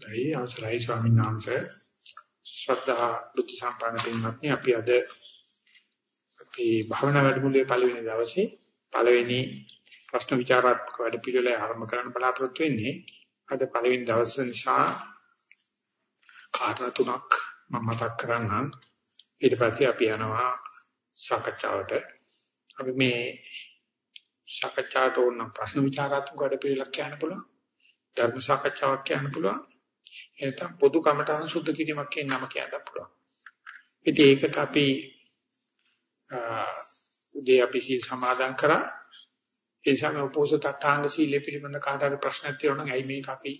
දැයි අවසරයි ස්වාමීන් වහන්සේ. ශ්‍රද්ධා බුද්ධ සම්පන්න පින්වත්නි අපි අද අපි භාවනා වැඩමුළුවේ පළවෙනි දවසේ පළවෙනි ප්‍රශ්න විචාරාත්මක වැඩ පිළිවෙල ආරම්භ කරන්න බලාපොරොත්තු වෙන්නේ. අද පළවෙනි දවස නිසා කාරණා තුනක් මම මතක් කරන්නම්. ඊට පස්සේ අපි යනවා සාකච්ඡාවට. අපි මේ සාකච්ඡාට ඕන ප්‍රශ්න විචාරාත්මක වැඩ පිළිවෙලක් කියන්න පුළුවන් ධර්ම සාකච්ඡාවක් කියන්න පුළුවන්. එතන පොදු කමඨාන සුද්ධ කිරීමක් කියන නම කියන්න පුළුවන්. ඉතින් ඒකට අපි උදේ අපි සීල් සමාදන් කරා. ඒ සමය උපෝසථාංග සීලෙ පිළිබඳ කාටද ප්‍රශ්නක් තියෙනවා නම් ඇයි මේක අපි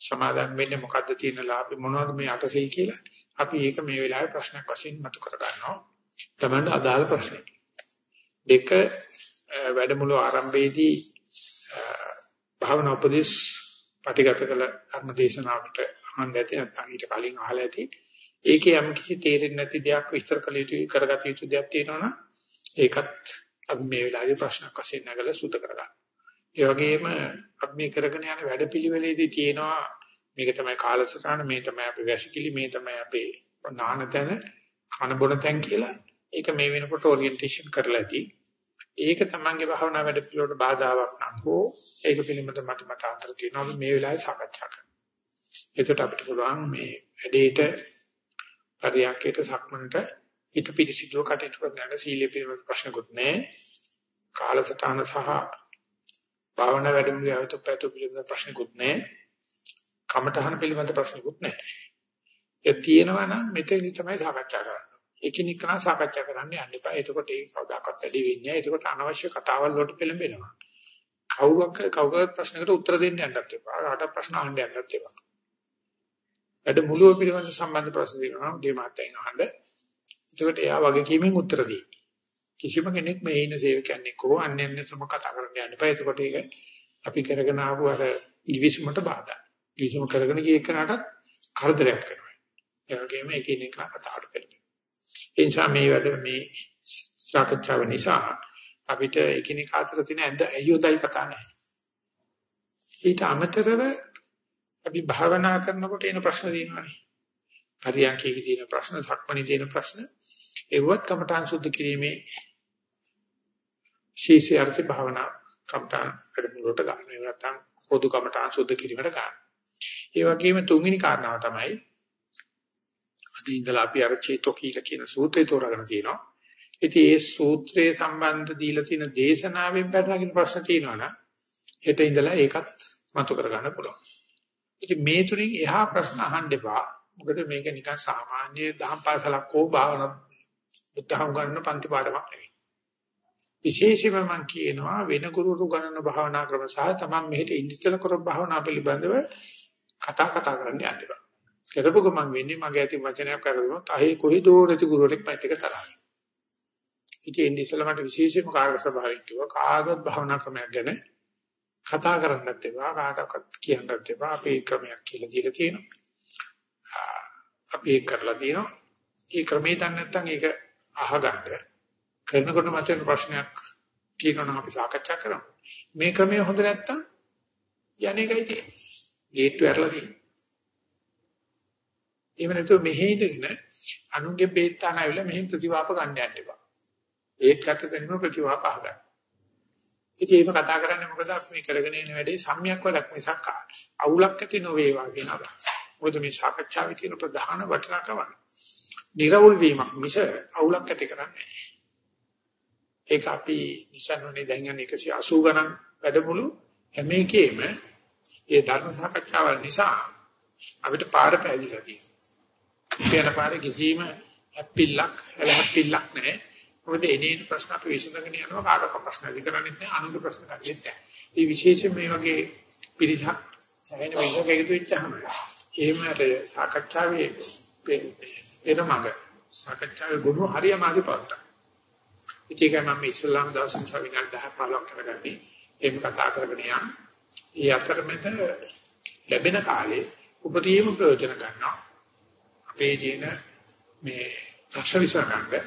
සමාදන් වෙන්නේ මොකද්ද තියෙන ලාභ මොනවද මේ අට සීල් කියලා. අපි ඒක මේ වෙලාවේ ප්‍රශ්නයක් වශයෙන් මතු කර ගන්නවා. තමයි අදාළ ප්‍රශ්නේ. දෙක වැඩමුළු ආරම්භයේදී භාවනා උපදේශ පටිගත කළ ධර්ම දේශනාවකට අහන්න ඇති නැත්නම් ඊට කලින් අහලා ඇති. ඒකේ යම් කිසි තේරෙන්නේ නැති දෙයක් විස්තර කළ යුතු කරගත යුතු දෙයක් තියෙනවනම් ඒකත් අපි මේ වෙලාවේ ප්‍රශ්නක් වශයෙන් නැගලා සුද්ධ කරගන්න. ඒ වගේම අපි මේ කරගෙන යන වැඩපිළිවෙලේදී තියෙනවා මේක තමයි කාලසටහන මේ තමයි අපේ වැසිකිලි මේ තමයි අපේ නාන තැන කන බොන තැන් කියලා ඒක මේ වෙනකොට ඔරියන්ටේෂන් කරලා ඇති. ඒක තමන්ගේ භාවනා වැඩ පිළිවෙලට බාධාවක් නම් හෝ ඒක පිළිබඳ මත මතාන්තර තියෙනවා මේ වෙලාවේ සාකච්ඡා කරන්න. එතකොට අපිට පුළුවන් මේ වැඩේට පරියන්කේට සක්මනට ඊට පිළිසිදුව කටයුතු කරන්න සීලයේ පිළිබඳ ප්‍රශ්නකුත් නැහැ. කාලසටහන සහ භාවනා වැඩමුළුවේ ආයත පැතු පිළිබඳ ප්‍රශ්නකුත් නැහැ. කමඨහන පිළිබඳ ප්‍රශ්නකුත් නැහැ. ඒ තියෙනවා නම් මෙතනදි තමයි සාකච්ඡා කරන්නේ. එකිනෙක කරා සාකච්ඡා කරන්න යන්න එපා. එතකොට ඒක කවදාකවත් වැඩි වෙන්නේ නැහැ. එතකොට අනවශ්‍ය කතාවල් වලට පෙළඹෙනවා. කවුරක් කවුරුත් ප්‍රශ්නකට උත්තර දෙන්න යන්නත් එපා. කාටවත් ප්‍රශ්න අහන්න යන්නත් එපා. වැඩ මුලුව පිළිබඳ සම්බන්ධ ප්‍රශ්න දෙනවා උදේ මාතෙන් අහන්න. එතකොට එයා වගකීමෙන් උත්තර දෙයි. කිසිම කෙනෙක් මේ ඉන්න සේවකයන් එක්කෝ අන්‍යයන් සම කතා කරන්න යන්න එපා. එතකොට ඒක අපි කරගෙන ආපු අර ඉවිසුමට බාධා. ඉවිසුම කරගෙන ගිය එකනටත් කරදරයක් කරනවා. ඒ වගේම එකිනෙක කතාවට පෙළඹෙනවා. ඒ නිසා මේ වැඩ මේ සාකච්ඡාව නිසා අපිට එකිනෙක අතර තියෙන ඇඳ ඇයොදයි කතා නැහැ. ඊට අමතරව අපි භාවනා කරනකොට එන ප්‍රශ්න තියෙනවානේ. පරියන්කේක තියෙන ප්‍රශ්න, සක්මණේ තියෙන ප්‍රශ්න, ඒවත් කමඨාන් සුද්ධ කිරීමේ ශීෂ්‍ය අර්ථ භාවනා කමඨාන් වැඩමුළුවට ගන්න. ඒ නැත්තම් පොදු කමඨාන් සුද්ධ කිරීමට ගන්න. ඒ වගේම තුන්වෙනි කාරණාව තමයි අද ඉඳලා අපි අර චේතෝකීල කියන සූත්‍රය තෝරාගෙන තියෙනවා. ඉතින් ඒ සූත්‍රයේ සම්බන්ධ දීලා තියෙන දේශනාවෙන් පැනනගෙන ප්‍රශ්න තියෙනවනම් හෙට ඉඳලා ඒකත් මතු කරගන්න පුළුවන්. ඉතින් මේ තුලින් එහා ප්‍රශ්න අහන්න එපා. මොකද මේක නිකන් සාමාන්‍ය දහම් පාසලක් හෝ භාවනා බුද්ධහම් ගන්න පන්ති පාඩමක් නෙවෙයි. විශේෂයෙන්ම මම කියනවා වෙන ගුරුතුරු ගණන භාවනා ක්‍රම සහ තමන් මෙහෙට ඉන්දිතල කර භාවනා පිළිබඳව කතා කතා කරන්න යන්න එපා. කරපු ගමන් වෙන්නේ මගේ ඇති වචනයක් කරගන්නොත් අහේ කොහෙදෝ නැති ගුරුවරෙක් මයිත් එක තරහයි. ඉතින් ඉන්දිසල මට විශේෂයෙන්ම කාර්ය සභාවෙන් කිව්වා කාගවත් භාවනා ක්‍රමයක් ගැන කතා කරන්නත් එපා කාටවත් කියන්නත් එපා අපේ ක්‍රමයක් කියලා දීලා තියෙනවා. අපි ඒක කරලා තියෙනවා. ඒ ක්‍රමේ දන්නේ නැත්නම් ඒක අහගන්න. කරනකොට මතෙන් ප්‍රශ්නයක් තියෙනවා නම් අපි සාකච්ඡා කරමු. මේ ක්‍රමය හොඳ නැත්නම් යන්නේකයි තියෙන්නේ. ගේට්ටු ඇරලා තියෙනවා. එහෙම නැතුව මෙහෙ ඉඳගෙන අනුන්ගේ බේත් තාන ඇවිල්ලා මෙහෙ ප්‍රතිවාප ගන්න යන්න එපා. ඒත් ගත තැනම ප්‍රතිවාප අහගන්න. ඉතින් ඒක කතා කරන්නේ මොකද අපි මේ කරගෙන යන වැඩේ සම්‍යක් වැඩක් මිසක් අවුලක් ඇති නොවේවා කියන අදහස. මොකද මේ සාකච්ඡාවේ තියෙන ප්‍රධාන වටිනාකම නිර්වුල් වීමක් මිස අවුලක් ඇති කරන්නේ ඒක අපි නිසන්වනේ දැන් යන 180 ගණන් වැඩමුළු හැම එකේම ඒ ධර්ම සාකච්ඡාවල් නිසා අපිට පාර පැහැදිලා තියෙනවා. කියන පාරේ කිසිම හැප්පිල්ලක් හැලහැප්පිල්ලක් නැහැ. මොකද එනේන ප්‍රශ්න අපි විසඳගෙන යනවා කාටක ප්‍රශ්න ඇති කරන්නේ නැහැ අනුන්ගේ ප්‍රශ්න ගන්නෙත් නැහැ. මේ විශේෂයෙන් මේ වගේ පිරිසක් සැහැණ වෙනක එකතු වෙච්චාම එහෙම සාකච්ඡාවේ එනමඟ සාකච්ඡාවේ ගුණ හරියමාගේ පාට. ඒක මම ඉස්ලාම් දවසින් සවිනාල් 10 15 කරගන්නේ එහෙම කතා කරගෙන යන. ඒ අතරමැද ලැබෙන කාලේ උපරිම ප්‍රයෝජන ගන්නවා. අපේ ජීන මේ ප්‍රශ්න විසඳගන්න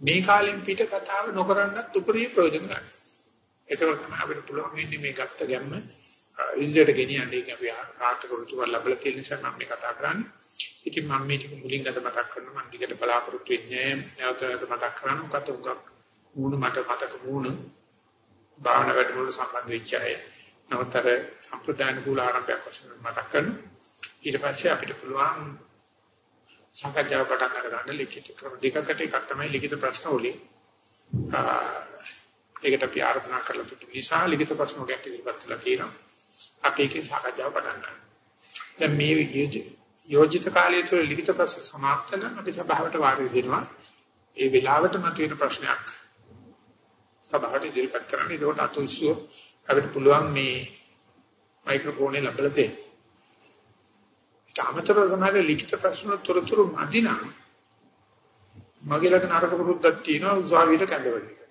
මේ කාලෙන් පිට කතාව නොකරනත් උපරිම ප්‍රයෝජන ගන්න. ඒකවල තමයි අපිට පුළුවන් වෙන්නේ මේ ගත්ත ගැම්ම ඉන්දියට ගෙනියන්නේ අපි සාර්ථක රුචිකව ලැබලා තියෙන නිසා මම මේ කතා කරන්නේ. ඉතින් මම මේ ටික මුලින් අද මතක් කරනවා මම ටිකට බලාපොරොත්තු වෙන්නේ නැවත නැවත මතක් කරනවා මොකද උගක් මූණ මට මතක මූණ භාවනා වැඩමුළු සම්බන්ධ වෙච්ච අය. නවතර සම්ප්‍රදාන කුල ආරම්භයක් වශයෙන් මතක් කරනවා. ඊට පස්සේ අපිට පුළුවන් සාකච්ඡාව පටන් ගන්න ලිඛිත ක්‍රම දෙකකට එකක් තමයි ලිඛිත ප්‍රශ්න වලින් ඒකට අපි ආරාධනා කරලා තිබුණ නිසා ලිඛිත ප්‍රශ්න වලට ඉදිරිපත් කළා තියෙනවා. අපි ඒකේ සාකච්ඡාව පටන් ගන්නවා. දැන් මේ යෝජිත කාලය තුළ ලිඛිත ප්‍රශ්න સમાપ્ત නම් අපි සභාවට වාරි දෙනවා. ඒ වෙලාවට මතුවෙන ප්‍රශ්නයක් සභාවට ඉදිරිපත් කරන්න. ඒකට අතුස්සුව අපිට පුළුවන් මේ මයික්‍රොෆෝනේ ලබලා දෙන්න. තාමතර සමහර ලිඛිත ප්‍රශ්න තොරතුරු මදිනා මගේ ළඟ නරක පුරුද්දක් තියෙනවා උසාවියට කැඳවන්නේ.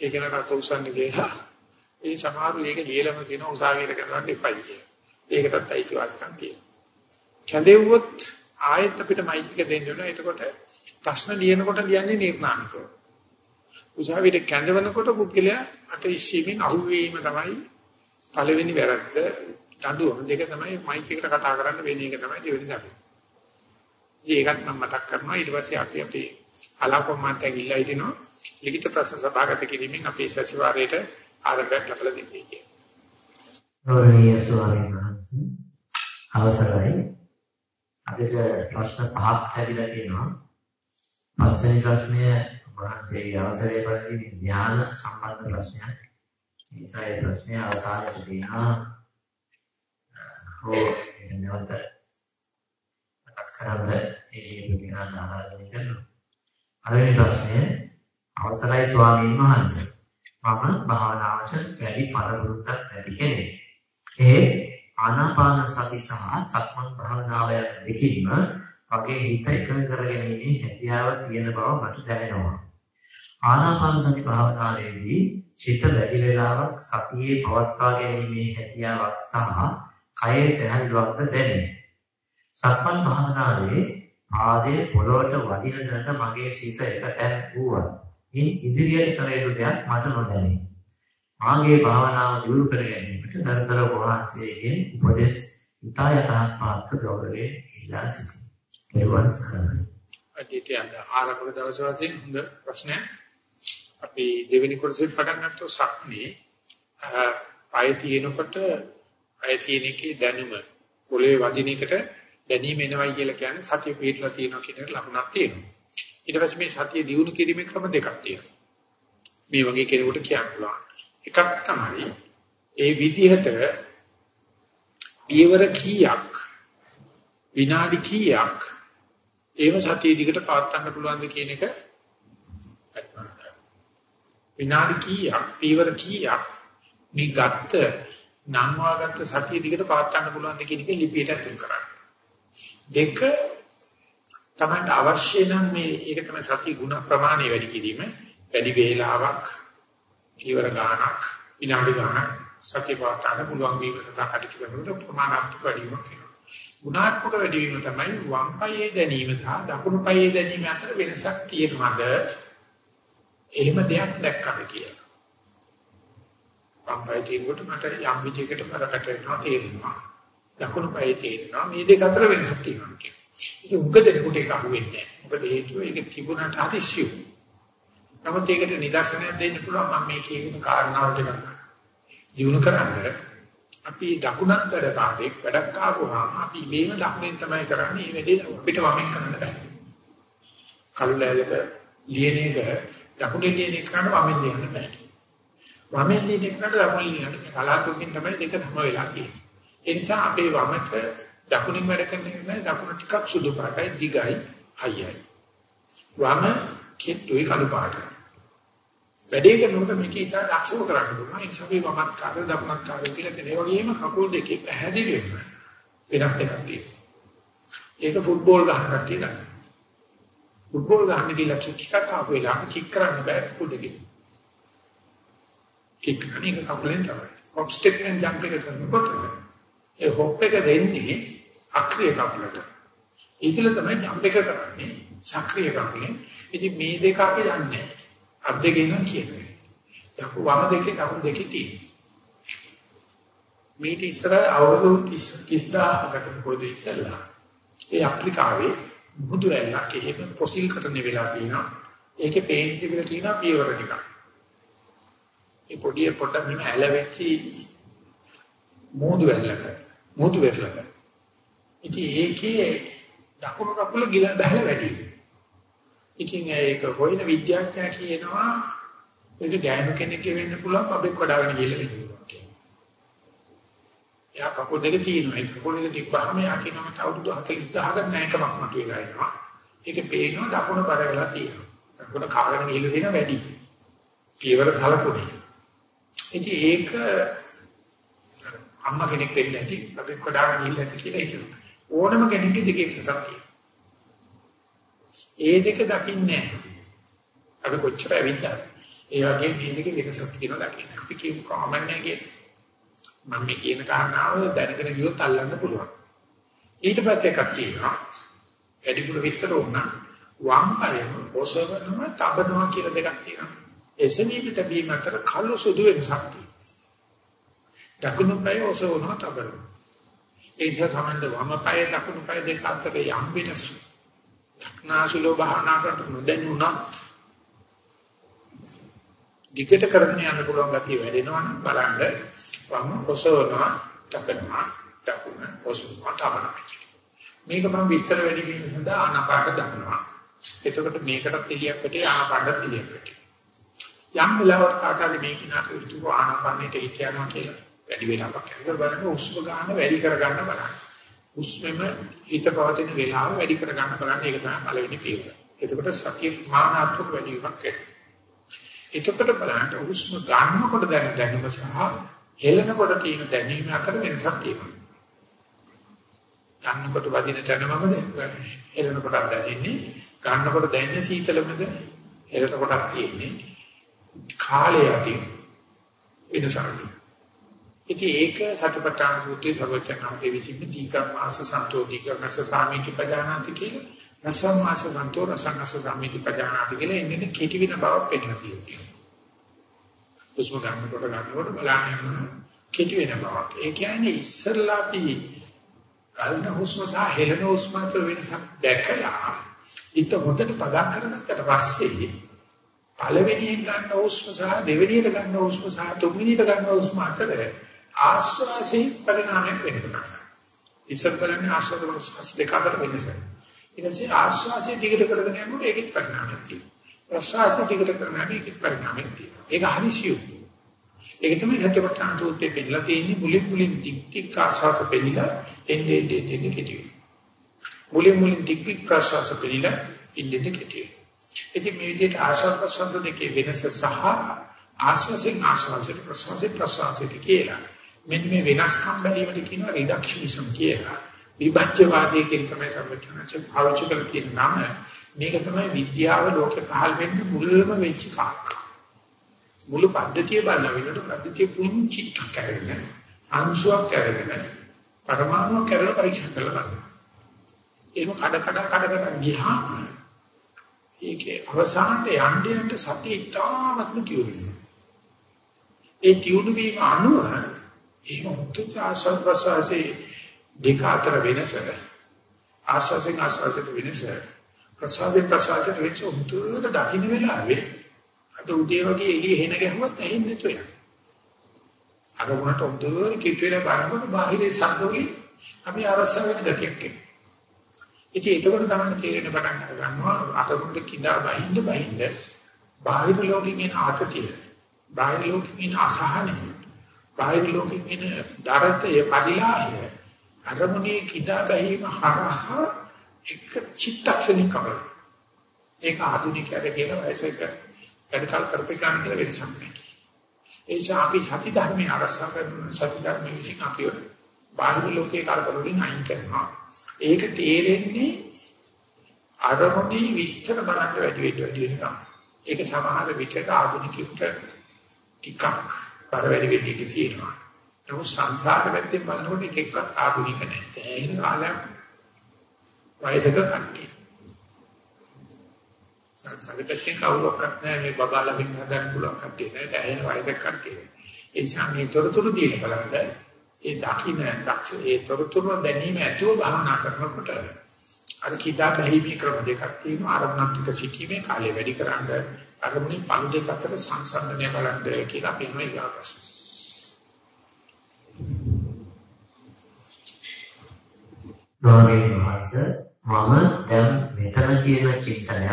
ඒක නට උසන්නේ කියලා. ඒ සමහරු ඒක ලියලම තියෙන උසාවියට කැඳවන්න එපයි කියලා. ඒකටත් අයිතිවාසිකම් තියෙනවා. කැඳෙව්වොත් ආයෙත් අපිට මයික් එක දෙන්න ඕන. එතකොට ප්‍රශ්න ලියනකොට ලියන්නේ නිර්ණාමිකව. උසාවියට කැඳවනකොට පුද්ගලයා අත ඉස්සීමෙන් අහුවීම තමයි පළවෙනි වැරද්ද. දඬුවම දෙක තමයි මයික් එකට කතා කරන්න වෙන එක තමයි දෙවෙනි දඩුවම. ඒකත් මම මතක් කරනවා ඊට පස්සේ අපි අපි අලාපොම්මන්තය ගිල්ලා හිටිනවා ලිඛිත ප්‍රශ්න සභාගත කිරීමෙන් අපේ සතිವಾರයට ආරම්භයක් ලබා දෙන්නේ කියලා. ගෞරවනීය ස්වාමීන් වහන්සේ අවසරයි. අදට ප්‍රශ්න පහක් ලැබිලා තියෙනවා. පස්වෙනි ප්‍රශ්නය වහන්සේගේ අවසරය පරිදි ධ්‍යාන සම්බන්ධ ප්‍රශ්නයක්. නිසා ඒ ප්‍රශ්නය අවසානයේ තියෙනවා. හෝ නැවත ප්‍රකාශ කරන්න ඒ විදිහට ආරාධනය කරනවා. පළවෙනි ප්‍රශ්නය අවසරයි ස්වාමීන් වහන්සේ. මම භාවනාවට වැඩි පළපුරුද්දක් නැති කෙනෙක්. ඒ ආනාපාන සති සහ සක්මන් භාවනාව දෙකින්ම වගේ හිත එකඟ කරගැනීමේ හැකියාව තියෙන බව මට දැනෙනවා. ආනාපාන සති භාවනාවේදී චිත වැඩි වේලාවක් සතියේ පවත්වා ගැනීමේ හැකියාවක් සහ කයේ සැහැල්ලුවක්ද දැනේ. සක්මන් භාවනාවේ ආදී පොළොවට වදිනකට මගේ සිත එකතැන් වූවා. ඉන් ඉදිරියට කළ යුතු දෙයක් මට නොදැනේ. මාගේ භාවනාව දියුණු කර ගැනීමට දරතර වහන්සේගෙන් උපදෙස් ඉතා යටහත් පාත්‍ර ගෞරවයෙන් ඉල්ලා සිටිනවා. ඒවන් සරණයි. අදිටි ආරම්භක දවස් වශයෙන් හොඳ ප්‍රශ්නයක්. අපි දෙවෙනි කොටසෙන් පටන් ගත්තොත් සක්නේ පය තියෙනකොට පය තියෙන එකේ දැනුම පොළේ වදින එකට දැනීම එනවයි කියලා කියන්නේ සතිය පිටලා තියෙනවා කියන ලකුණක් තියෙනවා. ඊට පස්සේ මේ සතිය දිනු කිරීමේ ක්‍රම දෙකක් තියෙනවා. මේ වගේ කෙනෙකුට කියන්න පුළුවන්. එකක් තමයි ඒ විදිහට පියවර කීයක් විනාඩි කීයක් ඒව සතිය දිගට පවත්වන්න පුළුවන්ද කියන එක විනාඩි කීයක් පියවර කීයක් මේ ගත්ත නම් වාගත්ත සතිය දිගට පවත්වන්න පුළුවන්ද කියන එක ලිපියට ඇතුල් කරන්න. දෙක තමයි අවශ්‍ය නම් මේ ඒක තමයි සති ගුණ ප්‍රමාණය වැඩි කිරීම වැඩි වේලාවක් ඊවර ගානක් විනාඩි ගානක් සතිය පවත්වාගෙන පුළුවන් වීම සඳහා කටයුතු කරනකොට ප්‍රමාණාත්මක වැඩි වීමක් වෙනවා. ගුණාත්මක වැඩි වීම තමයි වම් පායේ දැනීම සහ දකුණු පායේ දැනීම අතර වෙනසක් තියෙනවද? එහෙම දෙයක් දැක්කද කියලා. වම් පායේ තියෙනකොට මට යම් විදිහකට බරකට වෙනවා තේරෙනවා. දකුණු පායේ තේරෙනවා. මේ දෙක අතර වෙනසක් තියෙනවා කියලා. ඉතින් උග දෙනකොට ඒක අහුවෙන්නේ නැහැ. මොකද හේතුව ඒක තිබුණාට හරි සිව්. නමුත් ඒකට නිදර්ශනයක් දෙන්න පුළුවන් මම මේ කියන කාරණාවට ගත්තා. ජීවුන කරන්නේ අපි දකුණක් වැඩ කාර්යයක් වැඩක් ආවොහම අපි මේව දකුණෙන් තමයි කරන්නේ. මේ වැඩේ අපිට වමෙන් කරන්න බෑ. කල්ලාලක ලියන එක දකුණෙන් ලියන එක කරන්න වමෙන් ලියන්න බෑ. වමෙන් ලියන එක කරන්න දකුණෙන් ලියන්න බෑ. කලාතුරකින් තමයි දෙක සම වෙලා තියෙන්නේ. ඒ නිසා අපේ වමට දකුණින් වැඩ කරන එක නෑ දකුණ ටිකක් සුදු පාටයි දිගයි හයියයි. වම කෙට්ටුයි කළු පාටයි. වැඩේ කරනකොට මේක ඉතින් දක්ෂව කරන්න පුළුවන්. ඒ නිසා අපි වමත් කාර්ය දකුණත් කාර්ය කියලා තියෙන. ඒ වගේම කකුල් දෙකේ පැහැදිලි වෙන්න වෙනත් දෙකක් තියෙනවා. ඒක ෆුට්බෝල් ගහන කට්ටිය දන්න. ෆුට්බෝල් ගහන්න කියලා කික් එකක් ආපු වෙලාවට කික් කරන්න බෑ කකුල් දෙකේ. කික් අනික කකුලෙන් තමයි. හොප් ස්ටෙප් එකෙන් ජම්ප් එක කරනකොට ඒ හොප් එක දෙන්නේ අක්‍රීය කකුලට. ඒකල තමයි ජම්ප් එක කරන්නේ සක්‍රීය කකුලෙන්. ඉතින් මේ දෙක අපි දන්නේ අත් දෙකෙන් කියන්නේ. දකු වම දෙකේ කකුල් දෙකේ තියෙනවා. මේක ඉස්සර අවුරුදු 30000කට පොඩි ඉස්සලා ඒ අප්‍රිකාවේ මුහුදු ඇල්ලක් එහෙම පොසිල් කටන වෙලා තියෙනවා. ඒකේ පේන්ට් තිබිලා තියෙනවා පියවර ටිකක්. ඒ පොඩි පොඩ්ඩක් මෙන්න ඇලවෙච්චි මුහුදු ඇල්ලක. මුහුදු වෙරළක. ඉතින් ඒකේ දකුණු කකුල ගිල බහලා වැඩි. ඉතින් ඒක හොයන විද්‍යාඥයා කියනවා ඒක ගෑනු කෙනෙක් වෙන්න පුළුවන් පබෙක් වඩාගෙන ගිහලා වෙන්න පුළුවන් කියලා. එයා කකුල් දෙක තියෙනවා. ඒ කකුල් දෙක තිබ්බහම යා කියනවා මට අවුරුදු 40000ක නැකමක් මතුවලා එනවා. ඒකේ පේනවා දකුණ බර වෙලා තියෙනවා. දකුණ කාගෙන ගිහලා තියෙන වැඩි. පියවර සලකුණේ. ඉතින් ඒක අම්මා කෙනෙක් වෙන්න ඇති පබෙක් වඩාගෙන ගිහලා ඇති කියලා හිතනවා. ඕනම කෙනෙක්ගේ දෙකේ වෙනසක් තියෙනවා. ඒ දෙක දකින්නේ අපි කොච්චර ඇවිද්දා. ඒ වගේ මේ දෙකේ වෙනසක් තියෙනවා දකින්න. අපි කියමු කොමන් එකේ මම මේ කියන කාරණාව දැනගෙන ගියොත් අල්ලන්න පුළුවන්. ඊට පස්සේ එකක් තියෙනවා. වැඩිපුර විතර වුණා වම් අයම ඔසවනම තබනවා කියලා දෙකක් තියෙනවා. එසවීමට බීම අතර කළු සුදු වෙනසක් තියෙනවා. දකුණු පාය ඔසවනවා තබනවා. ඒ නිසා සමන්ද වම පාය දකුණු පාය දෙක අතර යම් වෙනසක්. දක්නාසුලෝ භාවනා කරනකොට නොදැනුණා දිගට කරගෙන යන්න පුළුවන් ගතිය වැඩෙනවා නම් බලන්න වම් ඔසවනවා තබනවා දකුණ ඔසවනවා තබනවා මේක මම විස්තර වැඩි වීම සඳහා ආනාපාන දක්නවා එතකොට මේකටත් එළියක් පිටේ ආනාපානට එළියක් පිටේ යම් වෙලාවකට කාටද මේක නතර විතු ආනාපානෙට හිත යනවා කියලා වැඩි වෙලාවක් ඇතර බලන්න උස්ම ගන්න වැඩි කරගන්න බලන්න උස්මෙම හිත පවතින වෙලාව වැඩි කරගන්න බලන්න ඒක තමයි පළවෙනි පියවර. එතකොට සතිය මානාත්මක වැඩි වීමක් වෙනවා. එතකොට බලන්න උස්ම ගන්නකොට දැන දැනුම සහ හෙලනකොට තියෙන දැනීම අතර වෙනසක් තියෙනවා. ගන්නකොට වදින තැනමද හෙලනකොට දැනෙන්නේ ගන්නකොට දැනෙන්නේ සීතලමද හෙලනකොටක් තියෙන්නේ කාලය අතින් වෙනසක්. ඉතින් ඒක සතිපට්ඨාන සූත්‍රයේ සර්වඥාන්තේ විසින් දීකම් මාස සන්තෝ දීකම්ස සාමිති පජානාති කියලා රසම් මාස සන්තෝ රසංගස සාමිති පජානාති කියලා එන්නේ කෙටි වෙන බවක් පෙන්නන තියෙනවා. උස්ම ගන්නකොට ගන්නකොට බලන්න යනවා කෙටි වෙන බවක්. ඒ කියන්නේ ඉස්සල්ලා අපි ගන්න හුස්ම සහ හෙළන හුස්ම අතර වෙනසක් දැකලා ඊට හොඳට පදම් කරගත්තට පස්සේ පළවෙනියෙන් ගන්න හුස්ම සහ දෙවෙනියට ගන්න හුස්ම සහ තුන්වෙනියට ගන්න හුස්ම අතර ආස්වාසේ පරිණාමයක් වෙන්න පටන් ගන්නවා. ඉස්සර බලන්නේ ආස්වාද ප්‍රසස් දෙක අතර වෙනස. ඊට පස්සේ ආස්වාසේ දිගට කරගෙන යනකොට ඒකෙත් පරිණාමයක් තියෙනවා. ප්‍රසවාසයේ දිගට කරගෙන ඒකෙත් පරිණාමයක් තියෙනවා. ඒක හරිසියු. ඒක තමයි සත්‍යපට්ඨාන සූත්‍රයේ පෙන්නලා තියෙන්නේ මුලින් මුලින් ටික ටික ආස්වාස පෙන්නලා එන්නේ එන්නේ එන්නේ කෙටිවි. මුලින් මුලින් ටික ටික ප්‍රසවාස පෙන්නලා ඉන්නේ කෙටිවි. ඉතින් මේ විදිහට ආස්වාද ප්‍රසවාස දෙකේ වෙනස සහ ආස්වාසෙන් ආස්වාසයට ප්‍රසවාසයෙන් ප්‍රසවාසයට කියලා මෙන්න මේ වෙනස්කම් බැලීමට කියනවා රිඩක්ෂනිසම් කියලා. විභජ්‍යවාදී කියලා තමයි සර්වඥාචර්ය පාවිච්චි කරලා තියෙන නම. මේක තමයි විද්‍යාව ලෝකේ පහළ වෙන්න මුල්ම වෙච්ච කාරණා. මුළු පද්ධතිය බලන වෙනකොට පද්ධතිය පුංචි කරගෙන අංශුවක් කරගෙන පරමාණුවක් කරලා පරීක්ෂා කරලා බලනවා. ඒක කඩ කඩ කඩ කඩ ගියාම ඒකේ. අවසානයේ යන්නේ යන්න සතිය ඉතාමත්ම තියුණු. ඒ තියුණු වීම අනුව ඒක මුත්‍ත්‍ය ආස්වාද ප්‍රසවාසයේ දෙක අතර වෙනස ආස්වාසෙන් ආස්වාසයට වෙනස ප්‍රසවාසයෙන් ප්‍රසවාසයට වෙනස උතුරට දකින්න වෙලාවේ අද උදේ වගේ එළිය හෙන ගැහුවත් ඇහෙන්නේ නැතු වෙනවා. අර උනට උදේට කිට් වෙලා බලනකොට බාහිරේ ශබ්ද වලින් අපි අරසව වෙන ගතියක් එනවා. ඉතින් ඒකවල තමයි තේරෙන පටන් ගන්නවා අතමුඩ කිඳා බහින්න බහින්න බාහිර ලෝකෙකින් එන ආතතිය බාහිර ලෝකෙකින් එන අසහනය බාහිර ලෝකෙකින් එන දරතය පරිලාහය අරමුණේ කිදා ගැනීම හරහා එක චිත්තක්ෂණික කරලා ඒක ආධුනිකයට කියන වයසක වැඩකල් කරපේකාන කියලා වෙනසක් නැහැ. ඒ නිසා අපි සති ධර්මයේ අරසා කරන සති ධර්මයේ විසින් අපි බාහිර ලෝකේ කරදරුලින් අයින් කරනවා. ඒක තේරෙන්නේ අරමුණේ විස්තර බලන්න වැඩි වැඩි වැඩි වෙනවා. ඒක සමහර විටක ආධුනිකයෙකුට ටිකක් බර වැඩි වෙන්න ඉඩ තියෙනවා. නමුත් සංසාර පැත්තෙන් බලනකොට එක එක්කත් ආධුනික නැහැ. ඒ කාලයක් වයසක කට්ටිය. සංසාර පැත්තෙන් කවුරක්වත් නැහැ මේ බබාලා වෙන්න හදන්න පුළුවන් කට්ටිය නෑ. ඇහෙන වයසක කට්ටිය. ඒ නිසා මේ තොරතුරු දීලා බලන්න ඒ දකින්න දක්ෂ ඒ තොරතුරු දැනීම ඇතුව භාවනා කරනකොට අර කිදා බැහිමේ ක්‍රම දෙකක් තියෙනවා ආරම්භණික සිටීමේ කාලය වැඩි කරන්න අරමුණේ පළු දෙක අතර සංසන්දනය බලන්න කියලා පෙන්වයි ඊගාපස්. ගෞරවනීය මහත්ස මම දැන් මෙතන කියන චින්තනය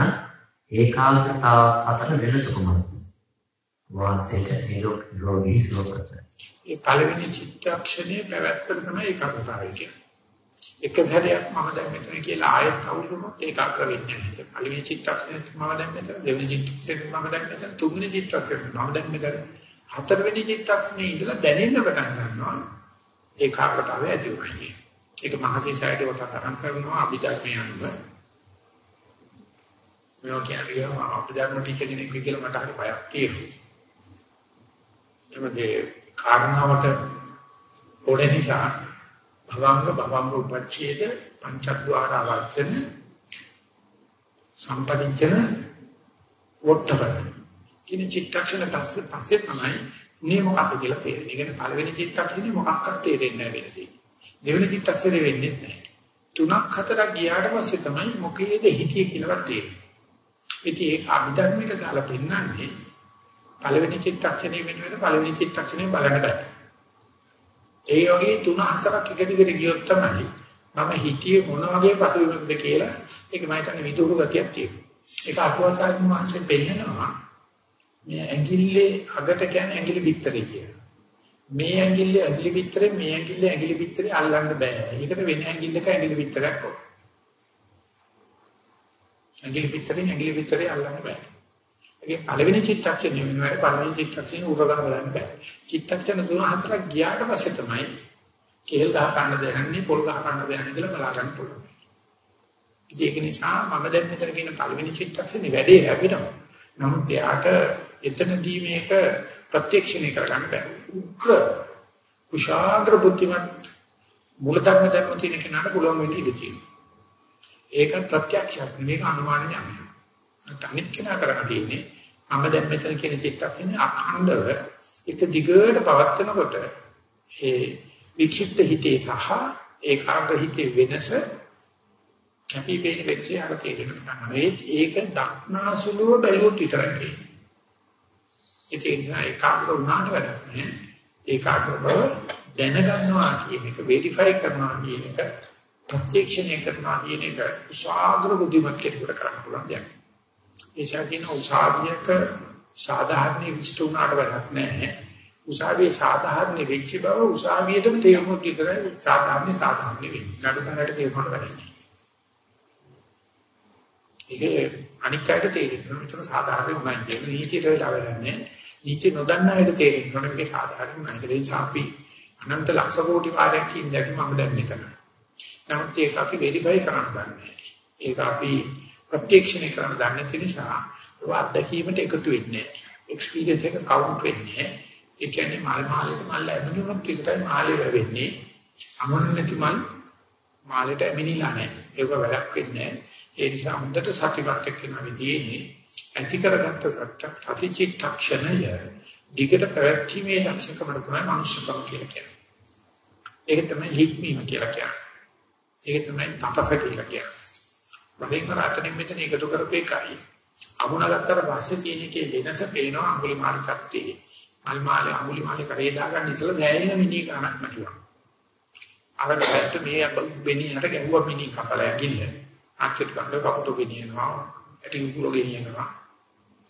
ඒකාග්‍රතාව අතර වෙනස කුමක්ද? වාසයට නිරෝග රෝගී සුවපත්. ඒ පළවෙනි චිත්තක්ෂණයේ පැවැත්ම තමයි ඒකාග්‍රතාවය කියන්නේ. එක සැරයක් මම දැන් මෙතන කියලා ආයෙත් අවුලුනොත් ඒකාග්‍ර වෙන්නේ නැහැ. පළවෙනි චිත්තක්ෂණයට මම දැන් මෙතන දෙවෙනි චිත්තක්ෂණයට මම දැන් මෙතන තුන්වෙනි චිත්තක්ෂණයට මම දැන් මෙතන හතරවෙනි චිත්තක්ෂණේ ඉඳලා දැනෙන්න පටන් ගන්නවා ඒකාග්‍රතාවය ඇති වෙනවා. ඒක මහසීසයට උදාහරණ කරනවා අභිධර්මයේ අනුව. මේක කියන්නේ අභිධර්ම ටීචර් කෙනෙක් කියලා මට හරි බයක් තියෙනවා. එමෙතේ කාරණාවට ඕනේ නිසා භවංග භවංග උපච්ඡේද පංචද්වාර වචන සම්පදිච්චන වොට්ටබන කින චිත්තක්ෂණ පස්සේ පස්සේ තමයි මේ මොකක්ද කියලා තේරෙන්නේ. ඒ කියන්නේ පළවෙනි චිත්තක්ෂණේ මොකක්වත් තේරෙන්නේ නැහැ වෙලදී. දෙවෙනි චිත්තක්ෂණේ වෙන්නේ නැහැ. තුනක් හතරක් ගියාට පස්සේ තමයි මොකේද හිටියේ කියලාවත් තේරෙන්නේ. ඉතින් ඒක අභිධර්මයක දාලා පෙන්නන්නේ පළවෙනි චිත්තක්ෂණය වෙනුවෙන් පළවෙනි චිත්තක්ෂණය බලන්න බෑ. ඒ වගේ තුන හතරක් එක දිගට ගියොත් තමයි මම හිතියේ මොන වගේ පසුබිමකද කියලා ඒක මම හිතන්නේ විදුරු ගතියක් තියෙනවා. ඒක අපෝචාර්ය මහන්සිය පෙන්නනවා. මේ ඇඟිල්ලේ අගට කියන්නේ ඇඟිලි පිටරේ කියලා. මේ ඇඟිල්ලේ ඇඟිලි පිටරේ මේ ඇඟිල්ලේ ඇඟිලි පිටරේ අල්ලන්න බෑ. ඒකට වෙන ඇඟිල්ලක ඇඟිලි පිටරයක් ඕන. ඇඟිලි පිටරේ ඇඟිලි පිටරේ අල්ලන්න බෑ. ඒ පළවෙනි චිත්තක්ෂණය වෙනවා පළවෙනි චිත්තක්ෂණය උරගා බලන්න බෑ. චිත්තක්ෂණ තුන හතරක් ගියාට පස්සේ තමයි කේල් ගහ ගන්න දෙන්නේ පොල් ගහ ගන්න දෙන්නේ කියලා බලා ගන්න පුළුවන්. ඒක නිසා මම දැන් මෙතන කියන පළවෙනි චිත්තක්ෂණේ වැඩේ ලැබෙනවා. නමුත් එයාට එතනදී මේක ප්‍රත්‍යක්ෂණය කරගන්න බෑ. උග්‍ර කුශාග්‍ර බුද්ධිමත් මූලධර්ම ධර්ම තියෙන කෙනාට පුළුවන් වෙන්නේ ඉඳී තියෙනවා. ඒක ප්‍රත්‍යක්ෂයක් නෙවෙයි අනුමාන ඥානය. අනිත් කෙනා කරණ තියෙන්නේ මම දැන් මෙතන කියන චිත්තක්ෂණේ අඛණ්ඩව එක දිගට පවත්නකොට ඒ වික්ෂිප්ත හිතේ සහ ඒකාග්‍ර හිතේ වෙනස කැපිපේන වෙච්ච අර තේරෙනවා. ඒක දක්නාසුලුව බැලුවොත් විතරයි තියෙන්නේ. ඒ නිසා ඒකාග්‍ර වුණාට වැඩක් නැහැ. ඒකාග්‍ර බව දැනගන්නවා කියන එක වෙරිෆයි කරනවා කියන එක ප්‍රත්‍යක්ෂණය කරනවා කියන එක උසාග්‍ර බුද්ධිමත් කෙනෙකුට කරන්න පුළුවන් දෙයක්. ඒසා කියන උසාවියක සාධාරණ විශ්තු උනාට වැඩක් නැහැ. උසාවියේ සාධාරණ වෙච්ච බව උසාවියටම තේරුම් විතරයි සාධාරණ සාධාරණ වෙන්නේ. නඩුකාරට තේරුම් ගන්න බැහැ. ඒක අනික් අයට තේරෙන්නේ මෙතන සාධාරණ උනායි කියන නීතියට වෙලා වෙන්නේ. නීති නොදන්න අයට තේරෙන්නේ මොන මේක සාධාරණ උනායි කියලා ඒ ඡාපි අනන්ත ලක්ෂ කෝටි වාරයක් කියන්නේ මම දැන් මෙතන. නමුත් ඒක අපි වෙරිෆයි කරන්න බෑ. ඒක අපි ප්‍රත්‍යක්ෂණය කරන්න දන්නේ නැති නිසා අත්දැකීමට එකතු වෙන්නේ එක්ස්පීරියන්ස් එක කවුන්ට් වෙන්නේ ඒ කියන්නේ මල් මාලෙට මල් ලැබෙනුනොත් විතරයි මාලේ වෙන්නේ අමන නැති මල් මාලෙට ඇමිනිලා නැහැ. ඒක වැඩක් වෙන්නේ ඒ නිසා හොඳට සතිපත් එක්කන විදියේනේ ඇති කරගත්ත සත්‍ය අතිචිත්තක්ෂණය දිගට පැවැත්ීමේ ලක්ෂණකම තමයි මනුෂ්‍යකම කියලා කියන්නේ. ඒක තමයි හික්මීම කියලා කියන්නේ. ඒක තමයි තපස කියලා කියන්නේ. වලින් රාතනෙන් මෙතන එකතු කරපු එකයි. අමුණ ගත්තට පස්සේ තියෙන එකේ වෙනස පේනවා අඟුලි මාල චක්තියේ. මල් මාලේ අඟුලි මාලේ කරේ දාගන්න ඉස්සලා දැයෙන මිනි ගන්නක් නැතුවා. අර පැත්ත මේ බෙනියට ගැහුවා මිනි කපලා ඇගිල්ල. අච්චට ගන්න කපුට ගෙනියනවා. ඇටි උගුල ගෙනියනවා.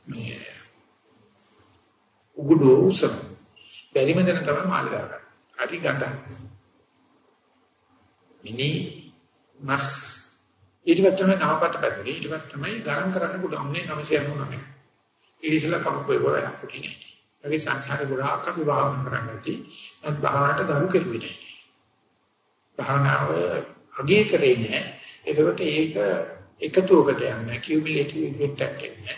මේ උගුඩු උසම. බැරිම දෙන තමයි මාළේ දාගන්න. අටි ගන්න. මිනි මස් ඊට පස්සේ තමයි නවකට බැලුවේ. ඊට පස්සේ තමයි ගණන් කරන්න පුළුවන් මේ 999. ඊට ඉස්සෙල්ලා කමකෝ වල අෆුටිනේ. ඒකේ සංසාරේ ගොඩාක් අපි භාවනා කරන්නේ. ඒත් භාවනාවට දරු කෙරුවේ නැහැ. භාවනාව අගේ කරේ නැහැ. ඒකට ඒක එකතුවකට යන්නේ කියුමුලේටිව් ඉෆෙක්ට් එකක් එන්නේ.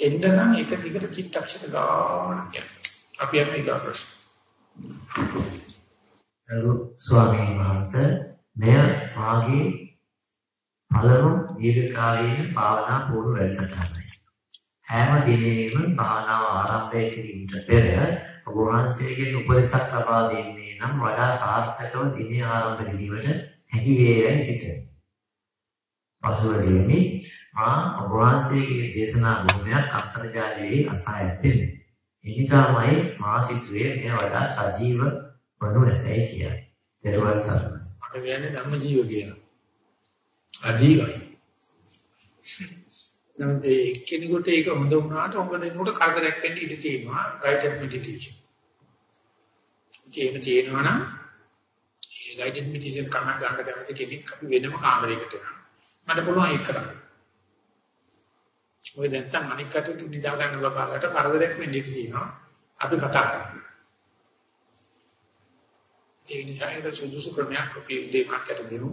එන්න නම් එක දිගට චිත්තක්ෂර ගානක් යනවා. අපි යන්නේ ඊගා ප්‍රශ්න. අරු ස්වාමීන් වහන්සේ මෙය මාගේ පළමු දීර්ඝකාලීන භාවනා පුහුණු වැඩසටහනයි. හැම දිනෙම භාවනාව ආරම්භ කිරීමට පෙර ඔබ වහන්සේගෙන් උපදෙසක් ලබා දෙන්නේ නම් වඩා සාර්ථකව දින ආරම්භ කිරීමට හැකි වේයයි සිතේ. පසුවදීනි මා ඔබ වහන්සේගේ දේශනා භූමියක් අන්තර්ජාලයේ අසා ඇත්තේ. ඒ නිසාමයි මා සිතුවේ මෙය වඩා සජීව වනු ඇතයි කියන්නේ. දරුවන් සරණයි. මට කියන්නේ ධම්ම ජීව කියනවා. අජීවයි. නමුත් ඒ කෙනෙකුට ඒක හොඳ වුණාට උඹලෙනුට කරදරයක් වෙන්න ඉඩ තියෙනවා ගයිඩඩ් මෙඩිටේෂන්. ඒක තියෙනවා නම් ඒ ගයිඩඩ් මෙඩිටේෂන් කරන ගන්න කැමති කෙනෙක් අපි වෙනම කාමරයකට යනවා. මට පුළුවන් ඒක කරන්න. ඔය නැත්තම් අනික් කටට නිදා ගන්න බබාලට කරදරයක් වෙන්න ඉඩ තියෙනවා. අපි කතා කරනවා. ඒ නිසා ඒක සුදුසු ක්‍රමයක් අපි උදේ මාතට දෙමු.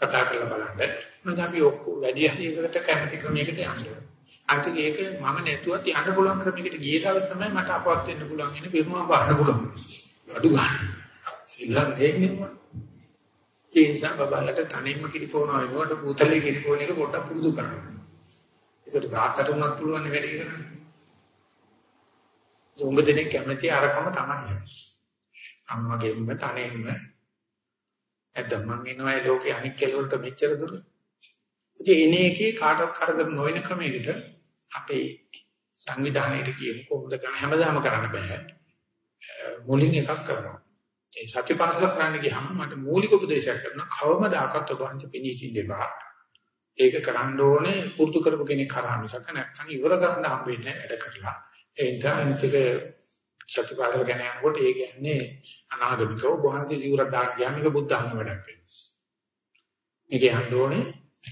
කතා කරලා බලන්න. මොකද අපි ඔක්කොම වැඩි හරියකට කැමති ක්‍රමයකට යන්නේ. අන්තිම ඒක මම නැතුවත් යන්න පුළුවන් ක්‍රමයකට ගිය දවස් තමයි මට අපවත් වෙන්න පුළුවන් ඉන්නේ පිරුණා පාන්න පුළුවන්. අඩු ගන්න. සිල්ලන් දෙන්නේ ඒ නිසා බබලට තනින්ම කිරිපෝනවා වෙනුවට පුතලේ කිරිපෝන එක පොඩ්ඩක් පුරුදු කරන්න. ඒකට තාත්තට උනත් පුළුවන් වැඩි කරන්න. උංග දෙනෙක් කැමති අරකම තමයි. අම්මගෙන්ම තනින්ම නැත්නම් මං එනවා ලෝකේ අනික් කෙලවලට මෙච්චර දුර. ඉතින් එන එකේ කාටවත් කරදර නොවන ක්‍රමයකට අපේ සංවිධානයේ කියමු කොහොමද කරන්න හැමදාම කරන්න බෑ. මුලින් එකක් කරනවා. ඒ සත්‍යපාසල කරන්න ගියාම මට මූලික උපදේශයක් කරන කවමදාකවත් ඔබ අන්ත පිණී තින්දේපා. ඒක කරන්න ඕනේ පුරුදු කරපු කෙනෙක් කරා මිසක නැත්නම් ඉවර කරන්න හම්බෙන්නේ වැඩ කරලා. ඒ නිසා අනිත් සත්‍යපාලක ගැන යනකොට ඒ කියන්නේ අනාගමිකව බොහන්සේ ජීවිතය දාන්න ගියාම ඒක බුද්ධ ධර්ම වැඩක් වෙනවා. මේක යන්න ඕනේ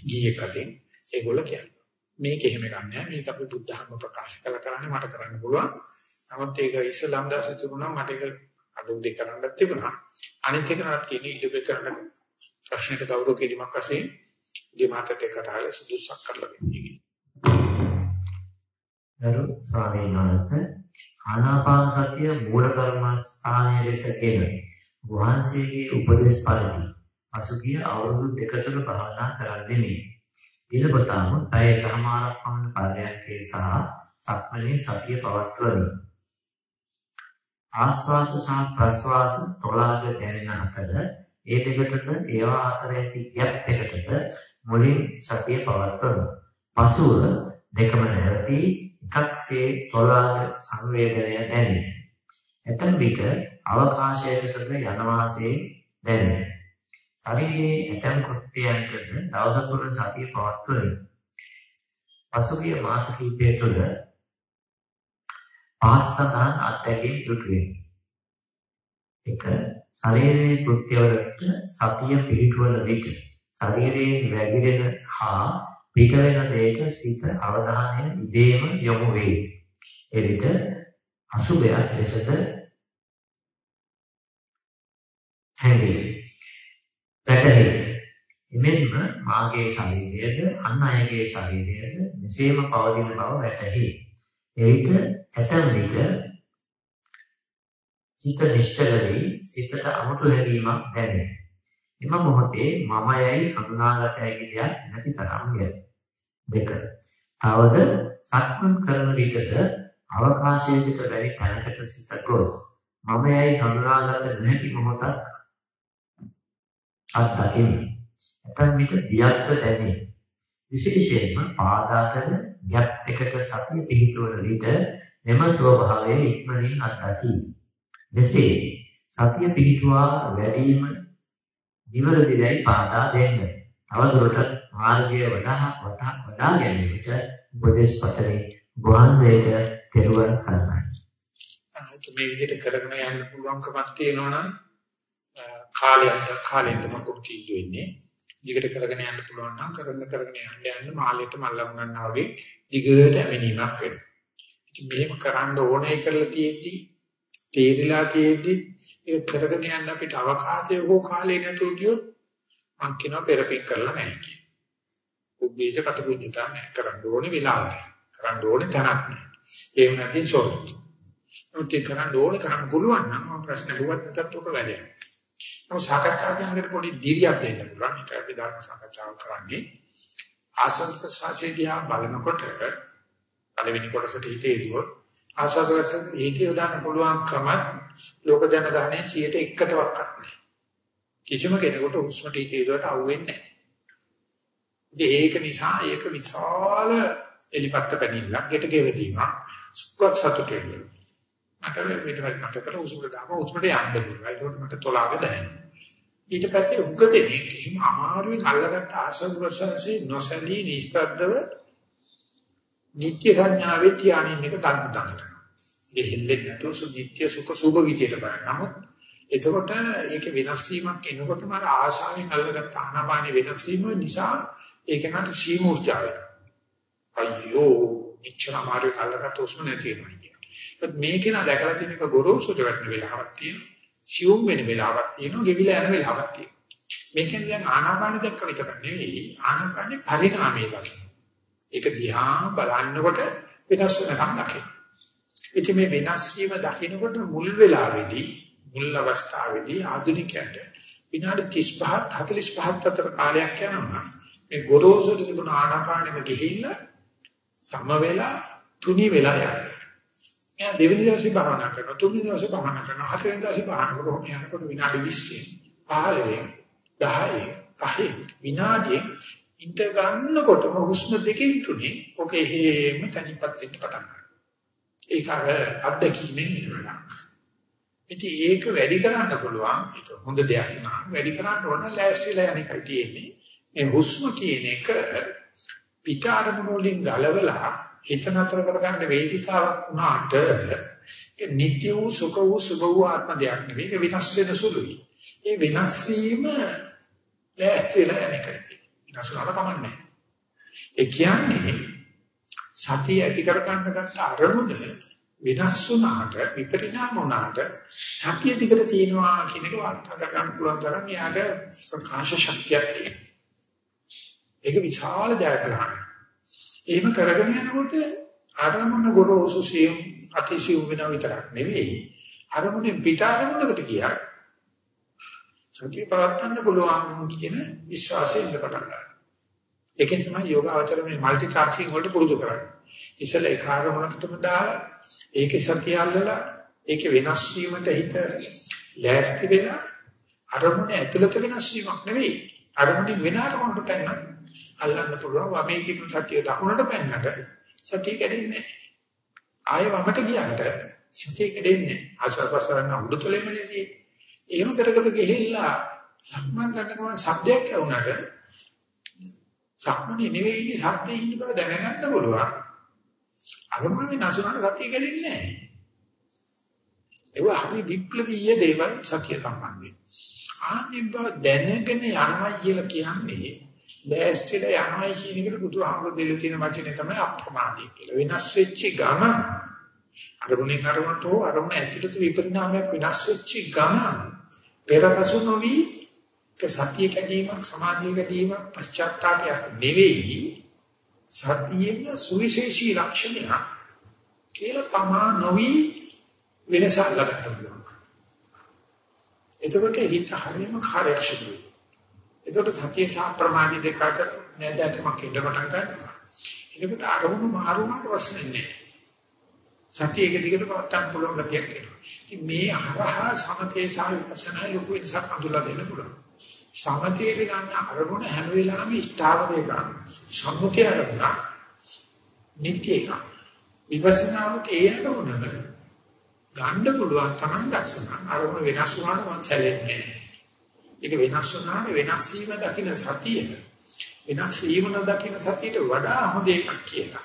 ගියේ කතින් ඒගොල්ල කියන්නේ. මේක එහෙම ගන්නෑ මේක අපි බුද්ධ ධර්ම ප්‍රකාශ කළ කරන්නේ මට කරන්න පුළුවන්. නමුත් ඒක ඉස්ලාම් දාසේ තිබුණා මට ඒක අදුම් දෙක කරන්නත් තිබුණා. අනිත් එක නත් කියන්නේ ඉල්ලුවේ කරන්න ප්‍රශ්නෙට ගෞරව කිරීමක් වශයෙන් දෙමාතට කතාල සුදුසුක් කරලා දෙන්නේ. ගරු ස්වාමීන් වහන්සේ ආනාපාන සතිය මූල කර්මස්ථානයේ ලෙසගෙන වහන්සේගේ උපදේශ පරිදි අසුගිය අවුරුදු දෙක තුන භාවනා කරන්නේ ඊළපතාම පැය එකමාරක් පමණ පරයන්කේ සහ සක්මණේ සතිය පවත්වමි. ආස්වාස සහ ප්‍රස්වාස තොලාග දැනෙන අතර ඒ දෙකටද ඒවා අතර ඇති ගැප් එකටද මුලින් සතිය පවත්වමි. පසුව දෙකම නැවතී එකක්සේ තොලාග සංවේදනය දැනේ. ඇතන් විට අවකාශයකටද යන වාසේ දැනේ. ශරීරයේ ඇතන් කුට්ටියන්ටද දවස පුර සතිය පවත්වන. පසුගිය මාස කිහිපය තුළ පාස්සදාන් අත්දැකීම් දුටු වෙනවා. එක ශරීරයේ කෘත්‍යවලට සතිය පිළිටවන විට ශරීරයෙන් වැగిරෙන හා පිට වෙන දෙයක සිත අවධානය ඉබේම යොමු වේ. එවිට අසුබයක් ලෙසද හැඟේ. පැටහේ. එමෙන්ම මාගේ ශරීරයද අන් අයගේ ශරීරයද මෙසේම පවතින බව වැටහි. එවිට ඇතැම් විට සිත නිශ්චල වී සිතට අමුතු හැඟීමක් දැනේ. එම මොහොතේ මමයයි හඳුනාගත හැකි දෙයක් නැති තරම්ය. දෙක. තවද සක්මන් කරන විටද අවකාශයකට වැඩි තැනකට සිත ගොස් මමයයි හඳුනාගත නොහැකි මොහොතක් අත්දකිමි. ඇතන් විට බියක්ද දැනේ. විශේෂයෙන්ම පාදාතන ගැප් එකට සතිය පිහිටවන විට මෙම ස්වභාවය ඉක්මනින් අත්දකි. මෙසේ සතිය පිහිටුවා වැඩිම නිවැරදිවයි පහදා දෙන්න. තවදුරටත් මාර්ගය වඩා වඩා වඩා ගැනීමට උපදේශ පතරේ වහන්සේට කෙරුවන් සරණයි. මේ විදිහට කරගෙන යන්න පුළුවන්කමක් තියෙනවා නම් කාලයට කාලෙත් මොකද වෙන්නේ? දිගට කරගෙන යන්න පුළුවන් නම් කරගෙන කරගෙන යන්න යන්න මාළයට මල්ලම් ගන්නවා වගේ දිගට ඇමිනීමක් වෙනවා. ඉතින් මෙහෙම කරන්න ඕනේ කරලා තියෙද්දි තේරිලා තියෙද්දි ඒක කරගෙන යන්න අපිට අවකාශය හෝ කාලය නැතුව ගියොත් මං කියනවා පෙරපින් කරලා නැහැ කියලා. උද්දේශ කටපුඤ්ඤතා නැහැ. කරන්න ඕනේ වෙලාව නැහැ. කරන්න ඕනේ තැනක් නැහැ. ඒ වුණාදී සෝරොත්. ඔතේ කරන්න ඕනේ කරන්න පුළුවන් නම් මම ප්‍රශ්න අහුවත් නැතත් ඔක වැඩේ. නමුත් සාකච්ඡා කරනකොට පොඩි දිරියක් දෙන්න පුළුවන්. ඒක අපි ධර්ම සාකච්ඡාවක් කරන්නේ. ආසස් ප්‍රසාරේදී බලනකොට පළවෙනි කොටසට හිතේ දුවොත් ආස්වාද ප්‍රසවාස ඒකේ උදාන පුළුවන් ක්‍රමත් ලෝක ජනගහනයේ 100ට 1ට වක්වත් නැහැ. කිසිම කෙනෙකුට හුස්මට ඉතේදුවට අහුවෙන්නේ නැහැ. ඒක නිසා ඒක විශාල එලිපත්ත පැනින්නක් ගෙට ගෙවදීමක් සුඛ සතුට වෙනවා. මට මේක මට කළ උසුමට දාපුවා උසුමට යන්න පුළුවන්. ඒකට මට තොලාගේ දැනෙනවා. ඊට පස්සේ උගදෙනෙක් එහෙම අමාරුවෙන් අල්ලගත්ත ආසස් ප්‍රසවාසයේ නොසලී නිස්සද්දව නිත්‍ය සංඥාවේ ධානයෙන් එක ගන්න තමයි. ඒ හෙල්ලෙන්නේ නැතුව සුනිත්‍ය සුඛ සුභ විචේත බලන්න. නමුත් එතකොට ඒක වෙනස් වීමක් එනකොට මර ආශාවෙන් අල්ලගත්ත ආනාපානෙ වෙනස් වීම නිසා ඒක නට සීමුර්ජාවයි. අයියෝ ඉච්ඡා මාර්ගය අල්ලගත්ත උස්ම නැති වෙනවා කියන්නේ. මේක නා දැකලා තියෙනක ගොරෝසුට වැටෙන වෙලාවක් තියෙනවා. සියුම් වෙන වෙලාවක් තියෙනවා. ගෙවිලා යන වෙලාවක් තියෙනවා. මේකෙන් දැන් ආනාපාන දැක්ක විතර නෙවෙයි ආනාපානේ පරිණාමය දකින්න. ඒක දිහා බලනකොට වෙනස් වෙනකම් දකින්න. ඉතින් මේ වෙනස් වීම දකින්නකොට මුල් වෙලාවේදී මුල් අවස්ථාවේදී ආධුනිකයන්ට විනාඩි 35 45 අතර කාලයක් යනවා. මේ ගොරෝසු තිබුණ ආනාපානෙම ගිහිල්ලා සම වෙලා තුනි වෙලා යනවා. එයා දෙවෙනි දවසේ භාවනා කරනවා තුන්වෙනි දවසේ භාවනා කරනවා හතරවෙනි දවසේ භාවනා කරනවා යනකොට විනාඩි 20 15 10 5 විනාඩියෙන් ඉඳ ගන්නකොටම හුස්ම දෙකෙන් තුනේ ඔකේ හේම තනිපත් වෙන්න පටන් ගන්නවා. ඒක අර අත්දැකීමෙන් වෙනවා. ඉතින් ඒක වැඩි කරන්න පුළුවන් ඒක හොඳ දෙයක් නා වැඩි කරන්න ඕන ලෑස්තිලා යන එකයි තියෙන්නේ. මේ හුස්ම කියන එක පිට අරමුණු වලින් ගලවලා හිත නතර කරගන්න වේදිකාවක් වුණාට ඒක නිට්ටය වූ සුඛ වූ සුභ වූ ආත්ම දෙයක් නෙවෙයි. ඒක විනාශ වෙන සුළුයි. ඒ විනාශ වීම ලෑස්තිලා යන එකයි. විනාශ වුණාට කමන්නේ. ඒ කියන්නේ සතිය ඇති කරගන්න ගත්ත අරමුණ වෙනස් වුණාට විපරිණාම වුණාට සතිය දිගට තියෙනවා කියන එක වාර්තා කරගන්න පුළුවන් තරම් යාට ප්‍රකාශ ශක්තියක් තියෙනවා. ඒක විශාල ජයග්‍රහණයක්. එහෙම කරගෙන යනකොට අරමුණ ගොරෝසු සියුම් අතිසියුම් වෙන විතරක් නෙවෙයි අරමුණේ පිට අරමුණකට ගියා සතිය පවත්වන්න පුළුවන් කියන විශ්වාසයෙන් ඉඳ පටන් ගන්නවා. ඒකෙන් තමයි යෝගාවචර මේ মালටි ටාස්කින් වලට පුරුදු කරන්නේ. ඉතල එක ආගමකටම දාලා ඒකේ සතිය අල්ලලා ඒකේ වෙනස් වීමට හිත ලෑස්ති වෙලා අරමුණ ඇතුළත වෙනස් වීමක් නෙවෙයි. අරමුණ වෙන අරමුණට පැනන අල්ලන්න පුළුවන් වමේකින් සතිය දකුණට පැනනට සතිය කැඩෙන්නේ නැහැ. ආයෙ වමට ගියාට සතිය කැඩෙන්නේ ආශාවසරණ උඩුතලෙමනේ තියෙන්නේ. එහෙම කරකට ගිහිල්ලා සම්මන් ගන්නවා සබ්දයක් ඇවුනට සම්මනේ නෙවෙයි සත්‍යයේ ඉන්න බව දැනගන්න පුළුවන්. අරමුණේ නැසුනට සතිය කැඩෙන්නේ නැහැ. ඒක හරි විප්ලවීය දේවල් සතිය සම්බන්ධයි. ආන්නේ බව දැනගෙන යනවා කියලා කියන්නේ ලෑස්තිලා යනවා කියන එකට බුදුහාමුදුරු දෙල තියෙන වචනේ තමයි අප්‍රමාදී කියලා. වෙනස් වෙච්ච ගම අරමුණේ කරවතෝ අරමුණ ඇතුළත විපරිණාමයක් වෙනස් වෙච්ච ගම පෙරපසු නොවි සතිය කැඩීමක් සමාධිය කැඩීමක් පශ්චාත්තාපයක් නෙවෙයි සතියෙම සුවිශේෂී ලක්ෂණයක් කියලා පමා නොවි වෙනස අල්ලගන්න පුළුවන්. එතකොට හිත හරියම කාර්යක්ෂමයි. එතකොට සතිය සහ ප්‍රමාණි දෙක අතර නෑදෑකමක් ඉන්න පටන් ගන්නවා. එතකොට අරමුණු මාරුනාට ප්‍රශ්නේ නෑ. සතිය එක දිගට පවත්වන්න පුළුවන් ගතියක් එනවා. ඉතින් මේ අහරහා සමතේ සහ විපස්සනා ලොකු වෙනසක් අඳුලා දෙන්න පුළුවන්. සමතේට ගන්න අරමුණ හැම වෙලාවෙම ස්ථාවරේ ගන්න. සම්මුතිය අරමුණ නිත්‍ය එක. විපස්සනාවට ඒ අරමුණම ගන්න පුළුවන් Taman දක්ෂණ අරමුණ වෙනස් වුණාට මං සැලෙන්නේ නැහැ. ඒක වෙනස් වුණාම වෙනස් වීම දකින්න සතිය වෙනස් වීම දකින්න සතියට වඩා හොඳ එකක් කියලා.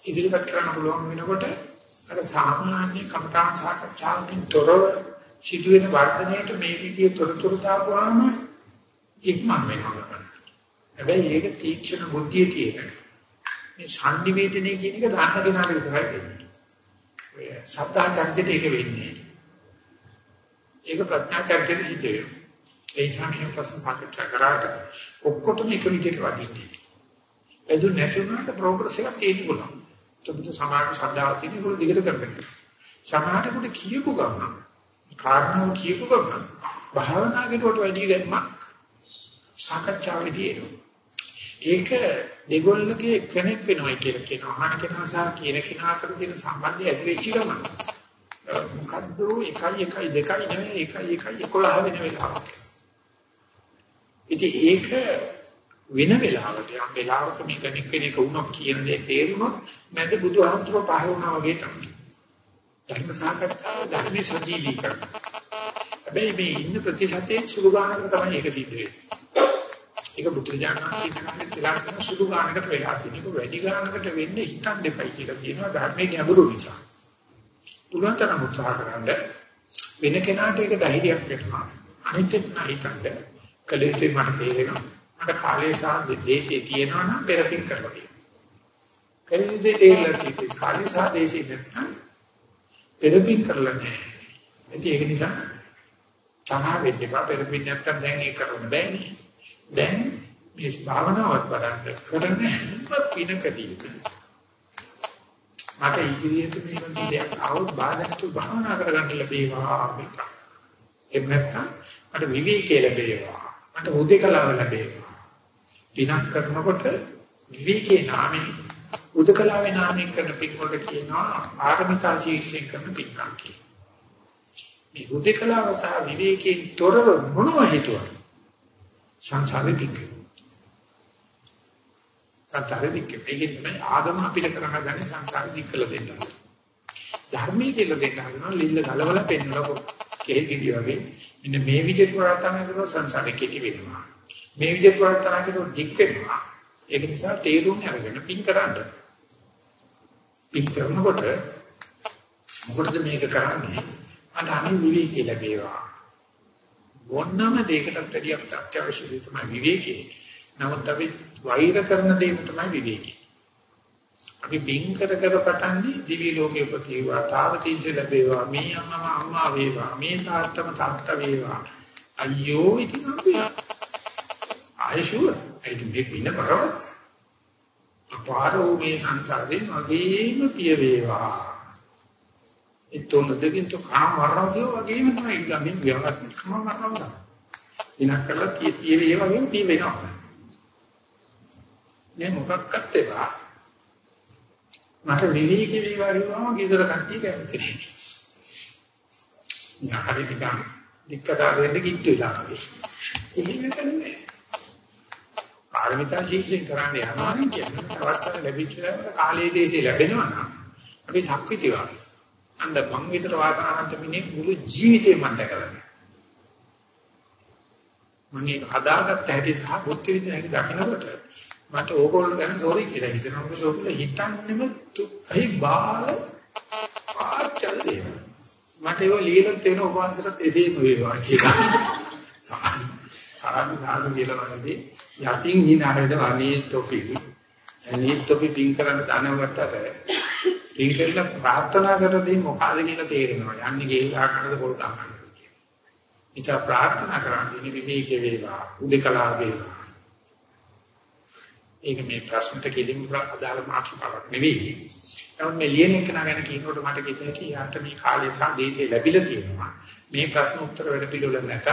ඉදිරිපත් කරන්න පුළුවන් වෙනකොට අර සාමාන්‍ය කම්පාන් සාකච්ඡාවකින් තොරව සිදුවෙන වර්ධනයට මේ විදිහේ තොරතුරු දාපුවාම ඉක්මන් වෙනවා. හැබැයි ඒක තීක්ෂණ බුද්ධිය තියෙන. මේ සංනිවේදනය කියන එක දාන්න කෙනාට විතරයි වෙන්නේ. ඔය සද්ධා චර්චිතේ ඒක වෙන්නේ. ඒක ප්‍රඥා චර්චිතේ සිද්ධ වෙනවා. ඒ සමයේ ප්‍රශ්න සාකච්ඡා කරාට ඔක්කොටම එක විදිහට වදින්නේ. එදු නැතිවුණාට ප්‍රෝග්‍රස් එකක් තියෙන්න පුළුවන්. තොපිට සමාජ ශ්‍රද්ධාව තියෙන ඒගොල්ලෝ දිගට කරගෙන. සමහරකට කියපු ගමන් කාරණාව කියපු ගමන් භාවනා කෙරුවට වැඩි ගැම්මක් සාකච්ඡාවේදී එනවා. ඒක දෙගොල්ලගේ කෙනෙක් වෙනවා කියලා කියනවා. අහන කෙනා සහ කියන කෙනා අතර තියෙන සම්බන්ධය ඇති වෙච්ච ගමන් මොකද්ද 1 1 2 නෙවෙයි 1 1 11 වෙන වෙලාවක්. ඉතින් ඒක වෙන වෙලාවට යම් වෙලාවක මේ කෙනෙක් කෙනෙක් වුණා කියන දේ තේරුනොත් නැද බුදුහාමුදුරුවෝ පහළ වුණා වගේ තමයි. ධර්ම සාකච්ඡාව ධර්මයේ සජීවීකරණ. හැබැයි මේ ඉන්න ප්‍රතිශතයෙන් සුළු ගානකට තමයි ඒක සිද්ධ වෙන්නේ. ඒක බුදුජානක කියන්නේ කියලා කියන සුළු ගානකට වෙලා තියෙන එක වැඩි ගානකට වෙන්නේ හිතන් දෙපයි කියලා තියෙනවා ධර්මයේ ගැඹුරු නිසා. පුළුවන් තරම් උත්සාහ කරන්න වෙන කෙනාට ඒක ධෛර්යයක් වෙනවා. අනිත් එක හිතන්න කලෙට මට තේරෙනවා. මට කාලේ සහ දේශේ තියෙනවා නම් පෙරපින් කරලා තියෙනවා. කලින්දේ තේරලා තියෙන්නේ කාලේ සහ දේශේ නැත්නම් පෙරපින් කරලා නැහැ. ඒක නිසා තරහ වෙන්න එපා පෙරපින් නැත්තම් දැන් ඒක කරන්න බෑනේ. දැන් මේ භාවනාවත් බලන්න කරන හැම පිනකදී මට ඉදිරියට මේ වගේ දෙයක් આવොත් බාධාතු භාවනා කරගන්න ලැබේවා කියලා. එහෙම නැත්නම් මට විවේකී ලැබේවා. මට උදේකලාව ලැබේවා. පිනක් කරනකොට විවේකී නාමයෙන් උදේකලාවේ නාමයෙන් කරන පින් වලට කියනවා ආරමිතා ශීර්ෂයෙන් කරන පින්කම් කියලා. මේ හුදේකලාව සහ විවේකයෙන් තොරව මොනවා හිතුවා සංසාරේ දික් සංසාරේ දික් මේකෙන් තමයි ආගම අපිට කරන්න ගන්නේ සංසාරේ දික් කළ දෙන්න ධර්මයේ කියලා දෙන්න හදනවා ලිල්ල ගලවලා පෙන්නලා කෙහෙල් ගෙඩිය වගේ. මෙන්න මේ විදිහට ප්‍රාර්ථනා කරලා සංසාරේ කෙටි වෙනවා. මේ විදිහට ප්‍රාර්ථනා කරලා දික් වෙනවා. ඒක නිසා තේරුම් අරගෙන පින් කරන්න. පින් කරනකොට මොකටද මේක කරන්නේ මට අනේ විවේකී ලැබේවා. මොනම දෙයකටත් වැඩි අපිට අත්‍යවශ්‍ය දේ තමයි විවේකී. නමුත් අපි වෛර කරන දේ තමයි විවේකී. අපි බින් කර කර පටන්නේ දිවි ලෝකේ උපකීවා තාවතිංච ලැබේවා මේ අම්මා අම්මා වේවා මේ තාත්තම තාත්තා වේවා අයියෝ ඉතින් අපි ආයශුව ඒක මේ පින බරවත් අපාරෝ මේ සංසාරේ මගේම පිය වේවා ඒ තුන දෙකින් તો කාම මරනවා කියෝ වගේම තමයි ගමින් ව්‍යවහාරත් කාම මරනවා තමයි. ඉනක් කරලා tie tie ඒ වගේම tie වෙනවා. මේ මොකක්වත් ඒවා මට විවේකී වේවා කියවම ගිදර කට්ටිය කැමති. යාහරි නිකන් දික්කතා දෙන්න කිට්ටු වෙලා වගේ. එහෙම කරන්නේ. පාරමිතා ශීක්ෂයෙන් කරන්නේ යනවා නම් කියන්නේ තවත් ලැබිච්ච කාලයේ දේශේ ලැබෙනවා නම් අපි සක්විති වගේ. අන්න මං විතර වාසනාවන්ත මිනිහ මුළු ජීවිතේම මම දැකලා මම ඒක හදාගත්ත හැටි සහ බුද්ධ විදින හැටි දකිනකොට මට ඕගොල්ලෝ ගැන සෝරි කියලා හිතෙනවා. මොකද ඕගොල්ලෝ හිතන්නේම තුයි බාල ආචල් දේව මට ඒව ලියලා තියෙන උපවාසයට එසේම වේවා කියලා. සාදු සාදු කියලා නැති යටින් හිනාරේද අනේ තොපි අනේ තොපි පින් කරන්න ධනවත්තට ඒකෙල්ල ප්‍රාර්ථනා කරද්දී මොකද කියලා තේරෙනවා. යන්නේ ගේලා කරනද පොල් ගන්න. ඉතින් ප්‍රාර්ථනා කරන්නේ විවේක වේවා, උදේකලා වේවා. ඒක මේ ප්‍රශ්නට කෙලින් අදාළ මාතෘකාවක් නෙවෙයි. නමුත් මේ ලියන එක නගන කියනකොට මට කිව්වා කි යාට මේ කාලය සහ දේශේ ලැබිලා තියෙනවා. මේ ප්‍රශ්න උත්තර වෙන්න පිළිවෙල නැතත්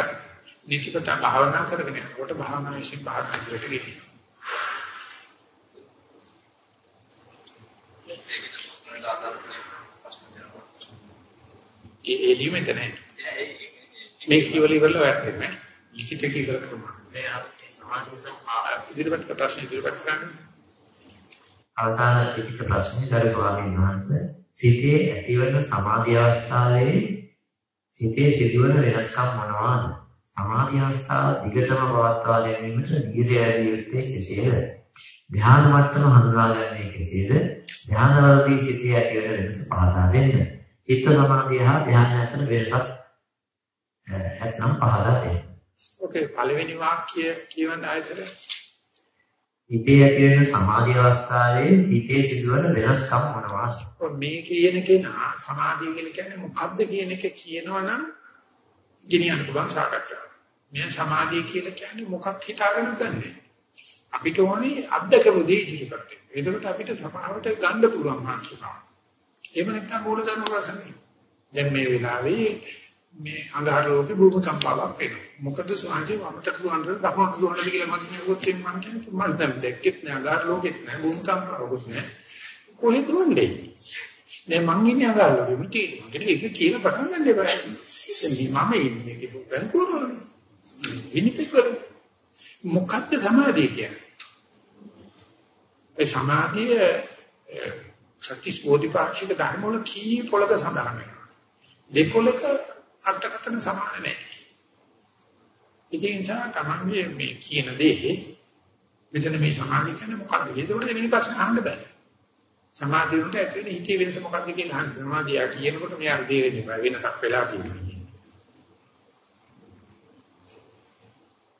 නිතිපත භාවනා කරගෙන යනකොට භාවනා විශ්ින් භාවනා කරට ගෙනියනවා. ඒ එළිය මෙතන මේ කීවල ඉවරල වැටෙන්නේ ලිඛිත කීවල කරනවා. ඉදිරිපත් ප්‍රශ්න ඉදිරිපත් කරන්න. අවසාන ලිඛිත ප්‍රශ්නේ දරු ස්වාමීන් වහන්සේ. සිතේ ඇතිවන සමාධි අවස්ථාවේ සිතේ සිදුවන වෙනස්කම් මොනවාද? සමාධි අවස්ථාව දිගටම පවත්වා ගැනීමට නිර්ය ඇරිය යුත්තේ කෙසේද ධ්‍යාන මට්ටම හඳුනාගන්නේ කෙසේද ධ්‍යානවලදී සිතේ ඇතිවන වෙනස පහදා දෙන්න චිත්ත සමාධිය හා ධ්‍යාන අතර වෙනසක් නැත්නම් පහදා දෙන්න. ඕකේ පළවෙනි වාක්‍ය කියවන්න ආයතන. හිතේ ඇති වෙන සමාධි අවස්ථාවේ හිතේ සිදුවන වෙනස්කම් මොනවාද? මේ කියන කෙනා සමාධිය කියලා කියන්නේ මොකද්ද කියන එක කියනවනම් ගෙනියන්න පුළුවන් සාකච්ඡාවක්. මේ සමාධිය කියලා කියන්නේ මොකක් හිතාගෙන දන්නේ. අපිට ඕනේ අද්දකපු දේ ඉදිරිපත් වෙන්න. ඒකට අපිට සමාවට ගන්න පුළුවන් මානසිකාවක්. එහෙම නැත්නම් මූලධර්ම ප්‍රශ්නේ. දැන් මේ වෙලාවේ මේ අඟහර ලෝකේ භූම කම්පාවක් වෙනවා. මොකද සුවන්ජේ වමට දුවන්නද දකුණට දුවන්නද කියලා මම කියනකොට මම කියන්නේ මම දැන් දැක්කෙත් නෑ අඟහර ලෝකෙත් නෑ භූම කම්පාවකුත් නෑ. කොහෙද දුවන්නේ? නේ මං ඉන්නේ අඟහර ලෝකෙ මිටි. මම කියන්නේ ඒක කියලා පටන් ගන්න එපා. මම ඉන්නේ මේකේ බැංකුවරනේ. විනිපෙක් වල මොකක්ද සමාධිය කියන්නේ? ඒ සමාධිය සත්‍විස් බෝධිපාක්ෂික ධර්ම වල කී පොලක සඳහන් වෙනවා. දෙපොලක අර්ථකථන සමාන නැහැ. ඉතින් සා තමයි මේ කියන දේ මෙතන මේ සමාධිය කියන්නේ මොකක්ද? ඒකට දෙවෙනි ප්‍රශ්න අහන්න බෑ. සමාධිය උන්ට ඇතුලේ හිතේ වෙනස මොකක්ද කියලා අහන්න. සමාධිය කියනකොට මෙයාට තේරෙන්නේ බෑ වෙනසක් වෙලා තියෙනවා.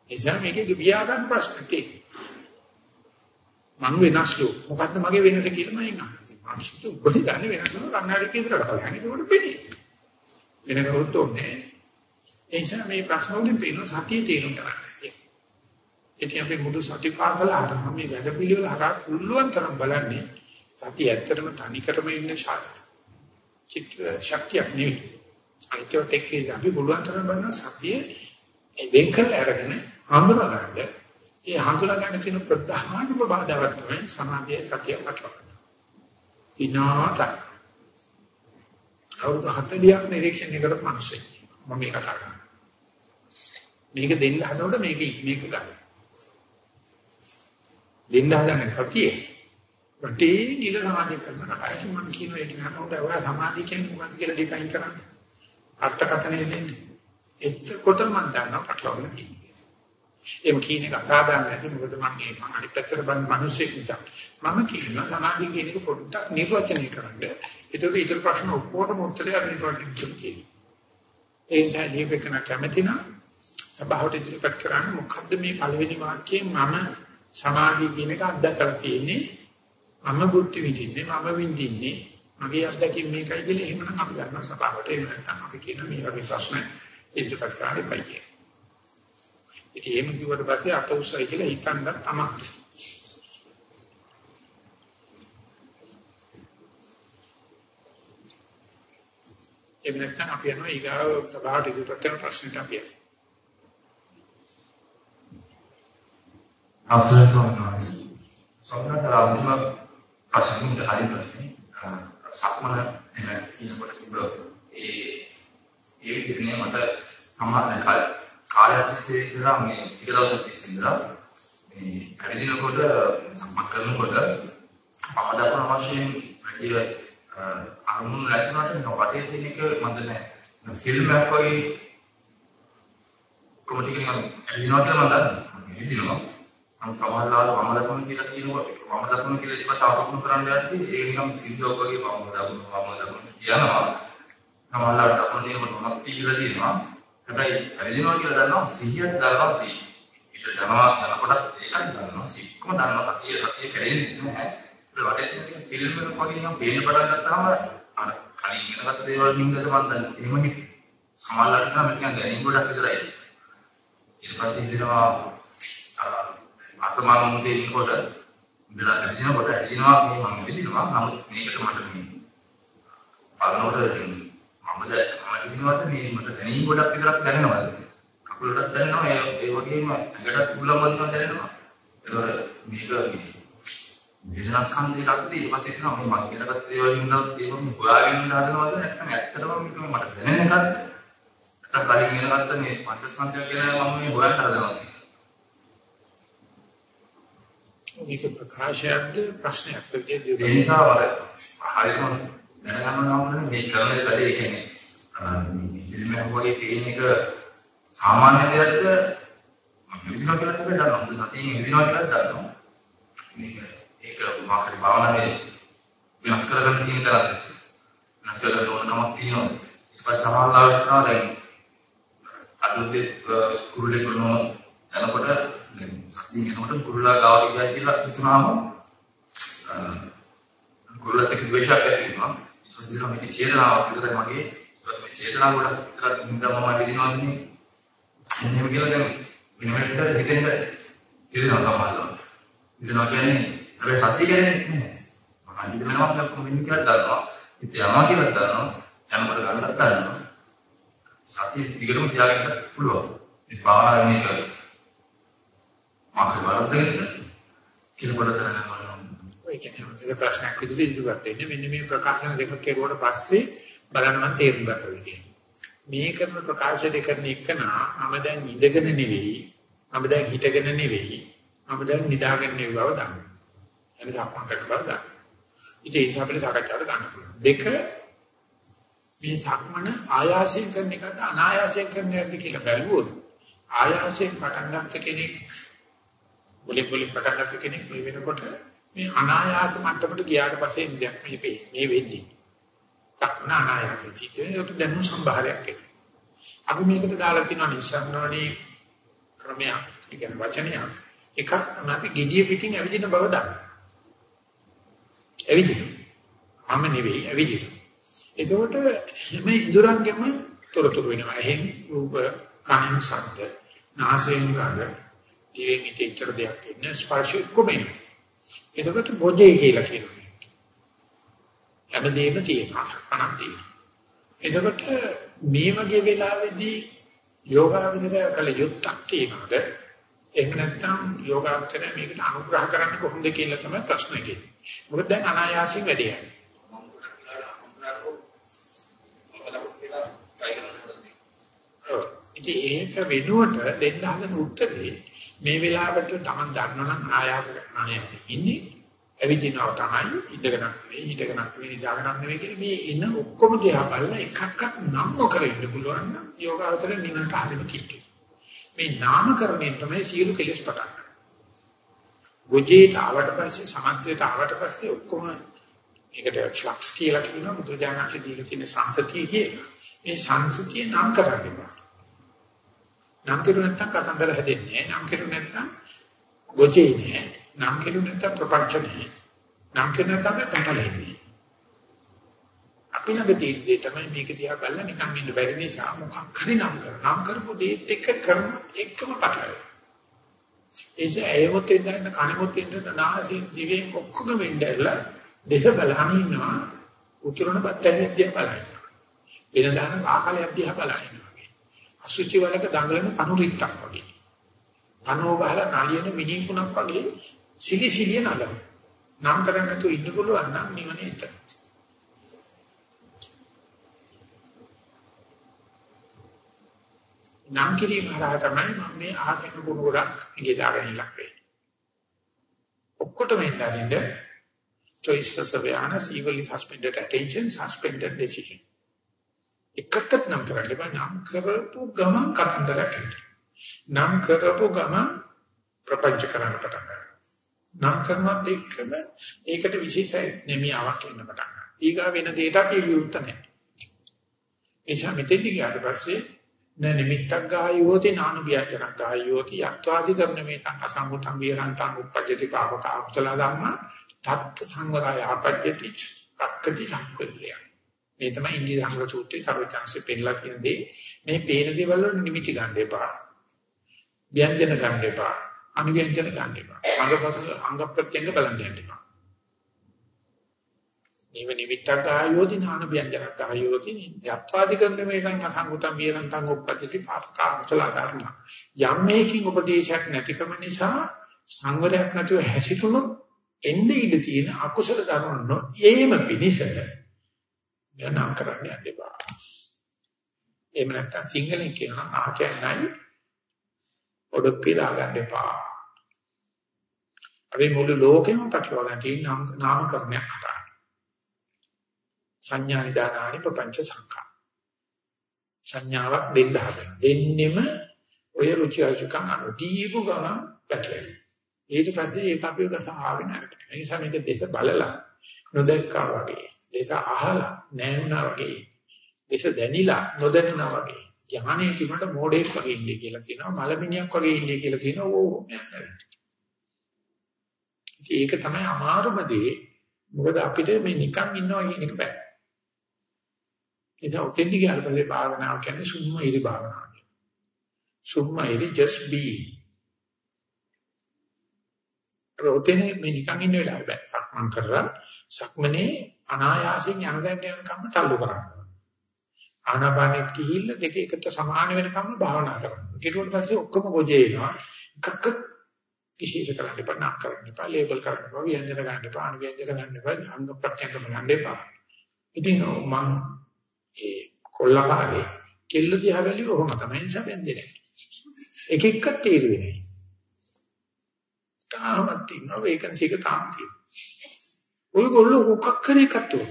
එනිසා මේකේ ගියා ගන්න ප්‍රශ්න තියෙනවා. මම වෙනස්ලු. මොකද්ද මගේ වෙනස කියලා මම අහනවා. මම හිතුවා ඔබට දන්නේ වෙනස කන්නාඩි කේන්දරට බලන්න ඒකට පෙනේ. වෙන කවුරුත් ඕනේ. ඒ නිසා මේ ප්‍රශ්න වලින් පේන සතිය තේරුම් ගන්න. ඉතින් අපි මුළු සති පාසල ආරම්භ මේ වැඩ පිළිවෙල හරහා පුළුවන් තරම් බලන්නේ සතිය ඇත්තටම තනිකරම ඉන්න ශක්තිය. චිත්‍ර ශක්තියක් නෙවෙයි. අනිත්‍යවත් එක්ක අපි පුළුවන් තරම් බලන සතිය වෙන්කල් අරගෙන හඳුනා ගන්න. ඒ හඳුනා ගන්න තියෙන ප්‍රධානම බාධාවක් තමයි සමාධිය සතිය අටලක. විනාත අවුරුදු 40ක් නිරීක්ෂණය කරපු මිනිස්සෙක් මම මේ කතා කරන්නේ. මේක දෙන්න හදනකොට මේක මේක ගන්න. දෙන්න හදන්නේ සතියේ. වටේ ගිල සමාධිය කරනවා. අයිති මම කියන එක නේද ඔය සමාධිය කියන්නේ මොකක්ද කියලා ඩිෆයින් කරන්න. අර්ථකථනය දෙන්නේ. එතකොට මම දන්නවා පටලවන්න තියෙන්නේ. එහෙම කියන එක අසාධාරණ නැහැ. මොකද මම මේ මම අනිත් පැත්තට බලන මිනිස්සෙක් නිසා. මම කියනවා සමාධිය කියන එක පොඩ්ඩක් නිර්වචනය කරන්න. ඒතකොට ඊටර ප්‍රශ්න ඔක්කොටම උත්තරය අනිවාර්යයෙන් තියෙනවා. ඒ නිසා දීපකන කැමැතිනම් සබහවට ඉදිරිපත් කරන්නේ. මොකද්ද මේ පළවෙනි වාක්‍යයෙන් මම සමාධිය කියන එක අත්දකලා තියෙන්නේ? මම බුද්ධ විඳින්නේ මම විඳින්නේ මගේ අත්දැකීම් මේකයි කියලා එහෙමනම් අපි ගන්න සබහවට එහෙම නැත්නම් අපි කියන මේ වගේ ප්‍රශ්න ඉදිරිපත් කරන්න එපා කියලා. ඉතින් එහෙම කිව්වට පස්සේ අත උස්සයි කියලා හිතන්න තමයි. එහෙම නැත්නම් අපි යනවා ඊගාව සභාවට ඉදිරියට කරන ප්‍රශ්නට අපි යනවා. අවසරයි සෝමනාස්. සෝමනාස් අන්තිම ප්‍රශ්නෙට හරි ප්‍රශ්නේ. සක්මන එන කියනකොට තිබ්බ ඒ ඒ විදිහේ මට සමාන කාලේ කාලයක් තිස්සේ ඉඳලා මේ ටික දවසක් තිස්සේ ඉඳලා මේ පැවිදිනකොට සම්පත් කරනකොට මම දක්වන වශයෙන් වැඩි අරමුණු ලැබුණාට නිකන් වටේ තියෙන එක මන්ද නැහැ. ෆිල්ම් එකක් වගේ කොමටික මම ඇවිදිනවා කියලා මම දන්නවා. ඇවිදිනවා. මම සමහරවල් මම දක්වන කියලා කියනවා මම දක්වන කියලා ඉතින් තාපකුණු කරන්න යද්දි ඒක නිකන් සිද්ධාවක් වගේ මම දක්වන මම දක්වන කියනවා. සමහරවල් දක්වන දේ මම කියලා තියෙනවා. හැබැයි ඇවිදිනවා කියලා දන්නවා සිහියක් දන්නවා සිහි. ඊට යනවා යනකොටත් ඒකයි දන්නවා සිහිකම දන්නවා සතිය සතිය කැඩෙන්නේ නැහැ. ඒ වගේ ෆිල්ම් එකක් වගේ නම් පේන්න පටන් ගත්තාම අර කලින් ඉගෙනගත්ත දේවල් හින්දාද මම දන්නේ. එහෙම හි සමහරවිට නම් නිකන් දැනීම් ගොඩක් විතරයි. ඊට පස්සේ හිතෙනවා අතමාම තේිනකොට ඉඳලා ඇවිදිනකොට ඇවිදිනවා මේ මම ඇවිදිනවා නමුත් මේකට මට මේ බලනකොට මම ඉන්නවට මේ මට දැනීම් ගොඩක් විතරක් දැනෙනවා. කකුලටත් දැනෙනවා ඒ ඒ වගේම ඇඟටත් උල්ලම් වදිනවා දැනෙනවා. ඒතකොට මේක මේ වේදනාස්කන්ධයකට ඊට පස්සේ එනවා මේ මම කියනකට දේවල් ඉන්නත් ඒක මේ හොයාගෙන හදනවද නැත්නම් ඇත්තටම මේක මට දැනෙන එකක්ද? නැත්නම් කලින් ඉගෙනගත්ත මේ පංචස්කන්ධය කියන මම මේ හොයන්න හදනවද? මේක ප්‍රකාශයක්ද ප්‍රශ්නයක්ද ඒ නිසා හරියටම දැනගන්න ඕනේ මේ කරන දේ කියන්නේ මේ ෆිල්ම් එක වගේ පේන එක සාමාන්‍ය දෙයක්ද මම විදිනවා කියලා තමයි දන්නවා. මොකද සතියෙන් විදිනවා කියලා දන්නවා. මේක ඒක මාකරි භාවනාවේ වෙනස් කරගන්න තියෙන තරම් වෙනස් කරගන්න ඕන කමක් තියෙනවා. ඊට පස්සේ සමානලාවට කරනවා දැන් අදුද්දේ කුරුල්ලේ කරනවා යනකොට සතියෙන් යනකොට කුරුල්ලා ගාවට ගියා කියලා හිතුනාම කුරුල්ලත් එක්ක ද්වේෂයක් ඇති වෙනවා. ඊට පස්සේ මේක චේතනාවක් විතරයි මගේ මේ චේතනාව ගොඩක් විතරක් හින්දා මම විදිනවද මේ එහෙම කියලා දැන් වෙනමකට හිතෙන්න ඉරිනවා සමාජය. ඉරිනවා කියන්නේ හැබැයි සත්‍ය කියන්නේ නෑ. මම හිතනවා නම් වෙන්නේ කියලා දන්නවා. ඉතින් යනවා කියලා දන්නවා. යනකොට ගන්නත් දන්නවා. සතිය දිගටම තියාගන්න පුළුවන්. මේ භාවනාවේ කර. මාස වරද්දගෙන කියලා පොඩ කරනවා. ඔය කියන්නේ ප්‍රශ්නයක් විදිහට ඉදිරියට එන්නේ මෙන්න මේ ප්‍රකාශන දෙක කෙරුවට පස්සේ බලන්න මම තේරුම් ගත්තා කියන්නේ. මේ කරන ප්‍රකාශ දෙක කරන එකනා මම දැන් ඉඳගෙන නෙවෙයි මම දැන් හිටගෙන නෙවෙයි මම දැන් නිදාගෙන නෙවෙයි බව දන්නවා. එනි සම්පන්න කරන බව දන්නවා. ඉතින් ඒ අපිට සාකච්ඡාවට ගන්න පුළුවන්. දෙක මේ සක්මන ආයාසයෙන් කරන එකද අනායාසයෙන් කරන එකද කියලා බැලුවොත් ආයාසයෙන් පටන් ගන්න කෙනෙක් මුලින් මුලින් පටන් ගන්න කෙනෙක් මේ වෙනකොට මේ අනායාස මට්ටමට ගියාට පස්සේ ඉඳක් මේ මේ වෙන්නේ. සක්මන අනායාසයෙන් සිටිනකොට දැනු සම්භාරයක් එනවා. අපි මේකට දාලා තියෙනවා නිසන්වනේ ක්‍රමයක්, ඒ කියන්නේ වචනයක්. එකක් තමයි අපි gediya පිටින් ඇවිදින බව දන්න. ඇවිදින. මම නෙවෙයි ඇවිදින. එතකොට හැම ඉඳුරංගෙම තොරතුරු වෙනවා. එහෙන් රූප, කන, ශබ්ද, නාසයෙන් ගඳ, දිවෙන් ඉතිච්චර දෙයක් ඉන්න ස්පර්ශ කොමෙන්. එතකොට බොජේ කියලා කියනවා. හැමදේම තියෙනවා. අනක් තියෙනවා. එතකොට මේ වගේ වෙලාවෙදී යෝගාවචරය කළ යුත්තක් තියනවාද? එහෙම නැත්නම් යෝගාවචරය මේකට අනුග්‍රහ කරන්නේ කොහොමද කියලා තමයි ප්‍රශ්නේ කියන්නේ. මොකද දැන් අනායාසයෙන් වැඩි යන්නේ. ඉතින් ඒක වෙනුවට දෙන්න හදන උත්තරේ මේ වෙලාවට Taman දන්නවනම් ආයාස ආයාස ඉන්නේ ඇවිදිනවා තමයි ඉඳගෙන නෙවෙයි හිටගෙන නෙවෙයි නිදාගෙන නෙවෙයි කියලා මේ එන ඔක්කොම දිහා බලලා එකක්වත් නම් නොකර ඉන්න පුළුවන් නම් යෝගාවතර නිවනට හරිම කිට්ටු. මේ නාමකරණයෙන් තමයි සියලු කෙලෙස් පටන් ගන්න. ගොජේට ආවට පස්සේ සමස්තයට ආවට පස්සේ ඔක්කොම ඒකට ෆ්ලක්ස් කියලා කියනවා බුදුජානක දීලා තියෙන සංතතිය කියන. මේ සංසතිය නම් කරන්නේ. නම් කරු නැත්තම් කතන්දර හැදෙන්නේ නැහැ. නම් කරු නැත්තම් ගොජේ නෑ. නම් කරු නැත්තම් ප්‍රපංච නෑ. නම් කරු නැත්තම් පැටලෙන්නේ. අපි ළඟ තියෙන දේ තමයි මේක දිහා බලලා නිකන් ඉන්න බැරි නිසා මොකක් හරි නම් කර. නම් කරපු දේත් එක්ක කරන එකම පැටලෙනවා. ඒසේ ඇයමොත් ඉන්න කණමොත් ඉන්න නාසයෙන් දිවෙන් ඔක්කොම වෙන්නදලා දෙක බලහම ඉන්නවා. උතුරන බත්තරියක් දිහා බලනවා. වෙන දාන ආකලයක් දිහා බලනවා. අසුචි වලක දඟලන පණු රිත්තක් වගේ. අනෝ ගහලා නලියන මිනිකුණක් වගේ සිලි සිලිය නලන. නම් කරන්නේ නැතුව ඉන්න පුළුවන් නම් නිවනේ එතන. නම් කිරීම හරහා තමයි මම මේ ආගෙන ගුණ ගොඩක් ඉගේ දාගෙන ඉලක්ක වෙන්නේ. ඔක්කොටම ඉන්නරින්ද choiceless awareness evenly suspended attention suspended decision එකකට නම් කරන්න බෑ නම් කරපු ගමන් කතන්දරයක් නම් කරපු ගමන් ප්‍රපංච කරන්න පටන් ගන්නවා. නම් කරනත් එක්කම ඒකට විශේෂ නෙමියාවක් එන්න පටන් ගන්නවා. ඊගා වෙන දෙයට අපි විරුද්ධ නැහැ. එيشා මෙතෙන්දි ගියාට පස්සේ න නිමිත්තක් ගායෝති නානු විචරක් ගායෝති යත්වාදි කරන මේ තං අසංගතං විරන්තං උපජ්ජති පාවක අකුසල ධම්ම තත් සංවරය අපජ්ජති අක්කති සංකල්පය මේ තමයි ඉන්දිය සංග්‍රහ සූත්‍රයේ සර්වචන්සේ පෙන්නලා කියන දේ. මේ පේන දේවල් වල නිමිති ගන්න එපා. ව්‍යංජන ගන්න එපා. අනුව්‍යංජන ගන්න එපා. අංගපස අංග ප්‍රත්‍යංග බලන්න යන්න එපා. නිව නිමිත්තක් ආයෝති නාන ව්‍යංජනක් ආයෝති යත්වාදි කරන මේ සංසංගතම් විරන්තං උපපජ්ජති පාපකාංශල ධර්ම. යම් මේකින් උපදේශයක් නැතිකම නිසා සංවරයක් නැතුව හැසිරුණොත් එන්නේ ඉඳ තියෙන අකුසල ධර්ම නොඒම පිනිසක යනම් කරන්න යන්න එපා. එහෙම නැත්නම් සිංහලෙන් කියනවා ආ කියන්නයි ඔඩොක් පිළා ගන්න එපා. අපි මුළු ලෝකෙම පැටලවගෙන තියෙන නාමකරණයක් හදා. සංඥා නිදානානි ප්‍රපංච සංඛා. සංඥාවක් දෙන්න හදන. දෙන්නෙම ඔය රුචි අරුචිකම් අනුදීපු ගමන් පැටලෙනවා. ඊට පස්සේ ඒක අපිව ගසාගෙන යනවා. ඒ නිසා මේක දෙස බලලා නොදැක්කා වගේ දේශ අහලා නැවුණා වගේ. දේශ දැනිලා නොදැනුණා වගේ. ඥානයේ කිමකට මොඩේක් වගේ ඉන්නේ කියලා කියනවා මලමිණියක් වගේ ඉන්නේ කියලා කියනවා ඕ ඒක තමයි අමාරුම දේ. මොකද අපිට මේ නිකන් ඉන්නවා කියන එක බෑ. ඒක ඔතෙන්දි ගියාට පස්සේ භාවනාව කියන්නේ සුම්ම ඉරි භාවනාව සුම්ම ඉරි just be අපි ඔතෙන් මේ නිකන් ඉන්න වෙලාව බෑ. සක්මන් කරලා සක්මනේ අනායාසයෙන් යන දැන් යනකම් තල්ලු කරනවා. ආනාපානෙත් ගිහිල්ලා දෙක එකට සමාන වෙනකම් භාවනා කරනවා. ඊට පස්සේ ඔක්කොම ගොජේ එනවා. එකක් විශේෂ කරන්න එපා, නම් කරන්න එපා, ලේබල් කරන්න එපා, ව්‍යංජන ගන්න එපා, අනුව්‍යංජන ගන්න එපා, අංග ප්‍රත්‍යංග ගන්න එපා. ඉතින් මම ඒ කොල්ලකාරේ කෙල්ල දිහා බැලුවා කොහොම තමයි නිසා බැඳෙන්නේ. එක එකක් තීරුවේ නෑ. තාමත් තියෙනවා වේකන්සි එක තාම තියෙනවා. ඔයගොල්ලෝ මොකක් කරේ කට්ටෝ.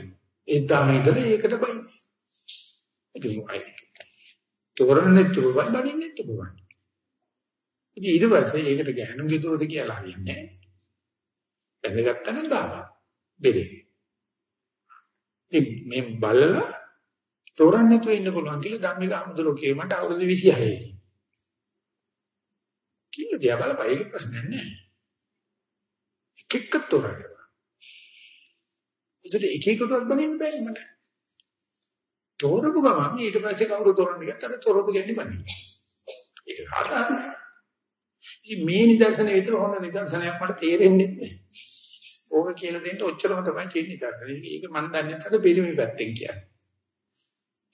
එදා ඉඳලා ඒකට බයි. ඉතින් අය තෝරන්නේ තුබන් බඩින්නේ තුබන්. ඉතින් ඊට පස්සේ ඒකට ගෑනුගේ දෝෂ කියලා හරියන්නේ නැහැ. බැඳගත්තා නම් දාපන්. බෙරේ. ඉතින් මේ බලලා තෝරන්න නැතුව ඉන්න පුළුවන් කියලා ධම්මික අමුදුරෝ කියේ මට අවුරුදු 26යි. කිල්ල දිහා බලපන් ඒක ප්‍රශ්නයක් නෑ. එක එක තෝරන්න. ඒකට එක එකටවත් බනින්න බෑ මට. තෝරපු ගමන් ඊට පස්සේ කවුරු තෝරන්න ගත්තට තෝරපු ගැන්නේ බනින්න. ඒක සාධාරණයි. ඉතින් මේ නිදර්ශන විතර හොඳ නිදර්ශනයක් මට තේරෙන්නේ නැහැ. ඕක කියලා දෙන්න ඔච්චරම තමයි තියෙන නිදර්ශන. ඒක මම දන්නේ නැත්නම් පිළිමි පැත්තෙන් කියන්නේ.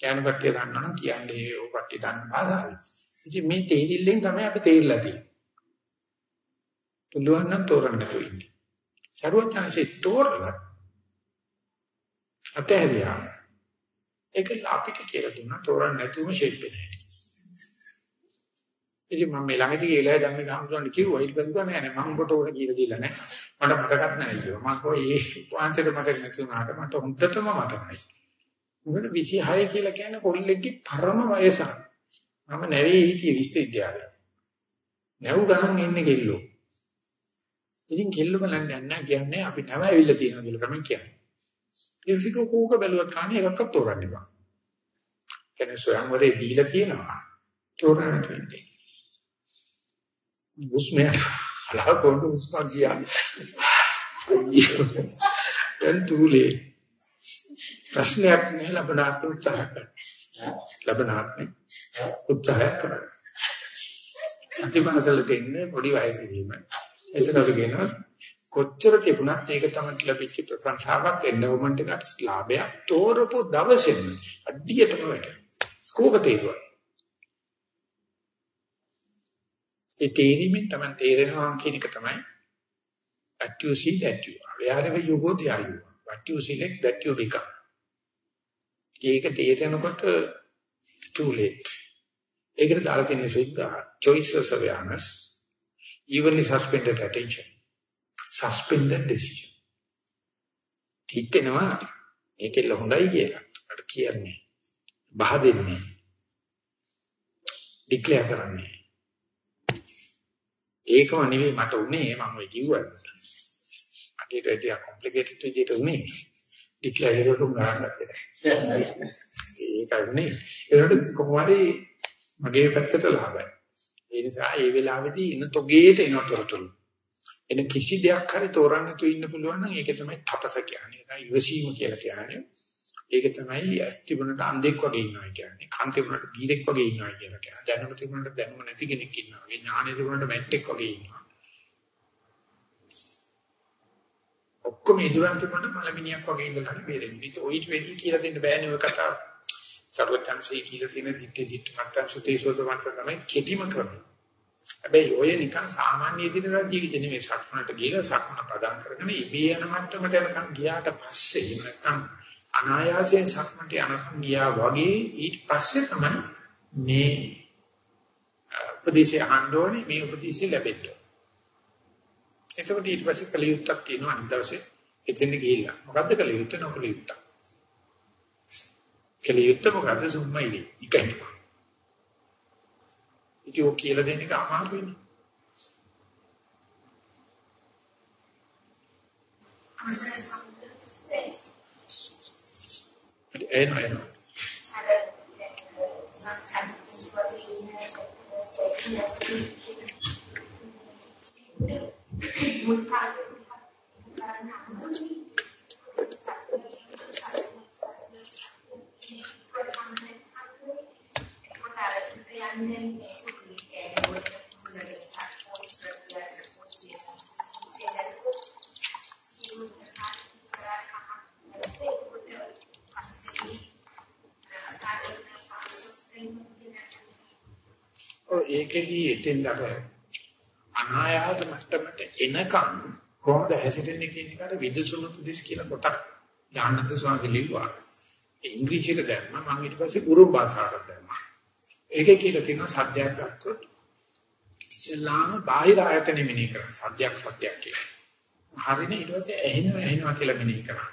ඥාන කට්ටිය දන්නවනම් කියන්නේ ඕක කට්ටිය දන්න භාෂාවයි. ඉතින් මේ තේරිල්ලෙන් තමයි අපි තේරිලා තියෙන්නේ. පුළුවන් නම් තෝරන්න තු ඉන්නේ. සරුවචනසේ තෝරලා අතහැරියා. ඒක අපිට කියලා දුන්නා තෝරන්න නැතුවම ෂේප් වෙන්නේ. ඉතින් මම මේ ළඟදී කියලා ධම්මේ ගහමුදුරන් කිව්වා ඊට පස්සේ කිව්වා නෑ නෑ මම කොට උඩ කියලා දීලා නෑ. මට මතකත් නෑ කිව්වා. මම කෝ ඒ වංශයට මතක නැතුණාට මට හොඳටම මතකයි. මොකද 26 කියලා කියන්නේ කොල්ලෙක්ගේ පරම වයස. මම නැවේ හිටියේ විශ්වවිද්‍යාලේ. නැව් ගණන් එන්නේ කෙල්ලෝ. ඉතින් කෙල්ල බලන්න යන්න කියන්නේ අපි නැව ඇවිල්ලා තියෙනවා කියලා තමයි කියන්නේ. ඉතින් කෝක බැලුවත් කන්නේ එකක්වත් තෝරන්න බෑ. කියන්නේ සොයන්වරේ දීලා තියෙනවා. තෝරන්න දෙන්නේ. උස්මේ අලා කොண்டு උස්මා කියන්නේ. දැන් තුලේ ප්‍රශ්නයක් නෑ ලබනාත් උත්සාහ කරන්න. ලබනාත් උත්සාහ කරන්න. සතිපනසල දෙන්නේ පොඩි වයසේදීම. එතන අපි කියනවා කොච්චර තිබුණත් ඒක තමයි ලැබිච්ච ප්‍රශංසාවක් එන්නවමන්ට ගන්න ලාභයක් තෝරපු දවසේම අඩියටම වැටෙනවා. කෝක තේරුවා. ඒ තේරීමෙන් තමයි තේරෙනවා කියන එක තමයි that you see that you are. Wherever you go there you are. What you select that you become. ඒක තේරෙනකොට too late. ඒකට දාලා තියෙන සුද්ධ choices awareness evenly suspended attention suspended decision. හිතෙනවා මේකෙල්ල හොඳයි කියලා. මට කියන්නේ. බහ දෙන්නේ. ඩික්ලෙයාර් කරන්නේ. ඒකම නෙවෙයි මට උනේ මම ඔය කිව්වා. අකේට ඒක කොම්ප්ලිකේටඩ් විදිහට උනේ. ඩික්ලෙයාර් එකකට උගන්නත් නැහැ. ඒකයි උනේ. ඒකට කොහොමද මගේ පැත්තට ලාභයි. ඒ නිසා ඒ වෙලාවේදී ඉන තොගේට එනතරතුළු එන කිසි දෙයක් හරි තෝරන්න තු ඉන්න පුළුවන් නම් ඒක තමයි තපස කියන්නේ. ඒක ඉවසීම කියලා කියන්නේ. ඒක තමයි ඇස්තිබුණට අන්ධෙක් වගේ ඉන්නවා කියන්නේ. කාන්තිබුණට බීරෙක් වගේ ඉන්නවා කියලා කියන්නේ. දැනුම තිබුණට දැනුම නැති කෙනෙක් ඉන්නවා. ඥානෙ තිබුණට මැට්ටෙක් වගේ ඉන්නවා. ඔක්කොම ඉදරන් තිබුණට මලමිනියක් වගේ ඉඳලා බේරෙන්නේ. ඒක ඔයිට වෙඩි කියලා දෙන්න බෑනේ ඔය කතාව. සර්වඥාන්සේ කියලා තියෙන දිට්ඨි දිට්ඨි මත්තන් සුතේ සෝත මත්තන් තමයි කෙටිම ක්‍රමය. හැබැයි ඔය නිකන් සාමාන්‍ය දිනදා ජීවිතේ නෙමෙයි සක්මනට ගිහලා සක්මන පදම් කරගෙන ඉබේ යන මට්ටමට යනකම් ගියාට පස්සේ නැත්නම් අනායාසයෙන් සක්මනට යනකම් ගියා වගේ ඊට පස්සේ තමයි මේ උපදේශය අහන්නෝනේ මේ උපදේශය ලැබෙන්නේ. එතකොට ඊට පස්සේ කලියුත්තක් තියෙනවා අනිත් දවසේ එතෙන් ගිහිල්ලා. මොකද්ද කලියුත්ත නොකලියුත්ත? කලියුත්ත මොකද්ද සුම්මයිලි. එකයි. ඉතින් ඔය කියලා දෙන්න එක අමාරු වෙන්නේ. එන එන. And then next week, and we're going to talk about the other ඒකෙදී එතෙන් අර අනායාස මට්ටමට එනකන් කොහොමද හැසිරෙන්නේ කියන එකට විදසුණු පුදිස් කියලා පොතක් ඥානන්ත ස්වාමීන් ලිව්වා. ඉංග්‍රීසියට දැම්මා මම ඊට පස්සේ ගුරු භාෂාවට දැම්මා. ඒකේ කියලා තියෙනවා සද්දයක් ගත්තොත් ඉස්ලාම බාහිර ආයතනෙ මෙනෙහි කරන සද්දයක් සත්‍යයක් කියලා. හරිනේ ඊට පස්සේ ඇහෙනවා ඇහෙනවා කියලා මෙනෙහි කරනවා.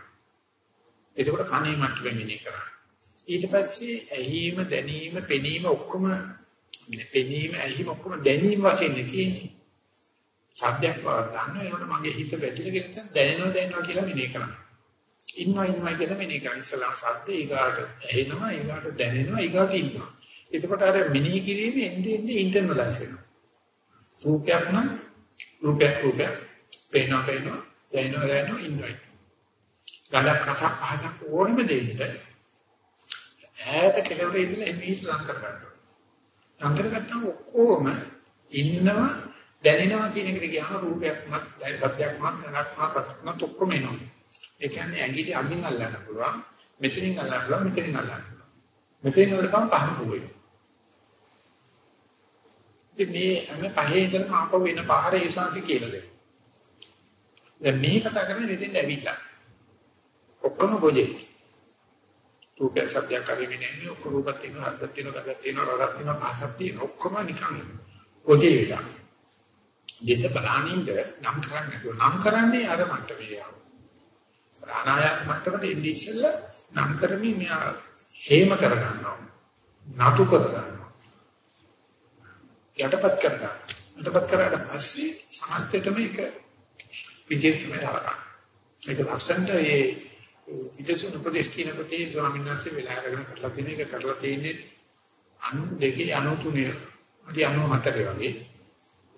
එතකොට කණේ මට්ටමේ මෙනෙහි කරනවා. ඊට පස්සේ ඇහිම දැනීම පෙනීම ඔක්කොම පෙනීම ඇහිම ඔක්කොම දැනීම වශයෙන් තියෙන්නේ. සත්‍යයක් බව දන්නවා ඒකට මගේ හිත වැටිලා කියන දැනෙනවා දැනෙනවා කියලා මෙනෙහි කරනවා. ඉන්නවා ඉන්නවා කියලා මෙනෙහි කරන ඉස්සලාම සද්ද ඊගාට ඇහෙනවා ඊගාට දැනෙනවා ඊගාට ඉන්නවා. එතකොට අර මෙනෙහි කිරීමේ එන්නේ එන්නේ ඉන්ටර්නලයිස් වෙනවා. රූපයක් නම් රූපයක් රූපයක් පේනවා පේනවා දැනෙනවා දැනෙනවා ඉන්නවා. ගඳක් රසක් පහසක් ඕනෙම දෙයකට ඈත කෙලවර ඉඳලා එමෙහිට ලං කරගන්නවා. ලං කරගත්තාම ඔක්කොම ඉන්නවා දැනෙනවා කියන එකට ගියාම රූපයක්මත්, සත්‍යයක්මත්, ධනක්මත්, රසක්මත් ඔක්කොම එනවා. ඒ කියන්නේ ඇඟිලි අගින් අල්ලන්න පුළුවන්, මෙතනින් අල්ලන්න පුළුවන්, මෙතනින් අල්ලන්න පුළුවන්. මෙතනින් වලකම් පහම පොයි. ඉතින් මේ හැම පහේ ඉඳන් ආපහු වෙන පහර ඒසාන්ති කියලා දෙනවා. දැන් මේ කතා කරන්නේ මෙතෙන් ඇවිල්ලා. ඔක්කොම බොජේ. රූපය සත්‍යයක් කරගෙන ඉන්නේ ඔක්කොම රූපත් තියෙනවා, හද්දක් තියෙනවා, ගඳක් තියෙනවා, රසක් තියෙනවා, පහසක් තියෙනවා. ඔක්කොම නිකන් බොජේ විතර. දේශ බලනින්ද නම් කරන්නේ නැතුව නම් කරන්නේ අර මට්ටමේ යාව. අනායාස මට්ටමට ඉන්නේ ඉස්සෙල්ලා නම් කරමින් මෙයා හේම කරගන්නවා. නතු කරගන්නවා. යටපත් කරගන්නවා. යටපත් කරාට පස්සේ සමස්තයට මේක විදියට තමයි හරගන්න. මේක ලස්සනට ඒ විදසුන් උපදේශ කියන පොතේ ස්වාමීන් වහන්සේ වෙලා අරගෙන කරලා තියෙන එක කරලා තියෙන්නේ 92 93 අදී 94 වගේ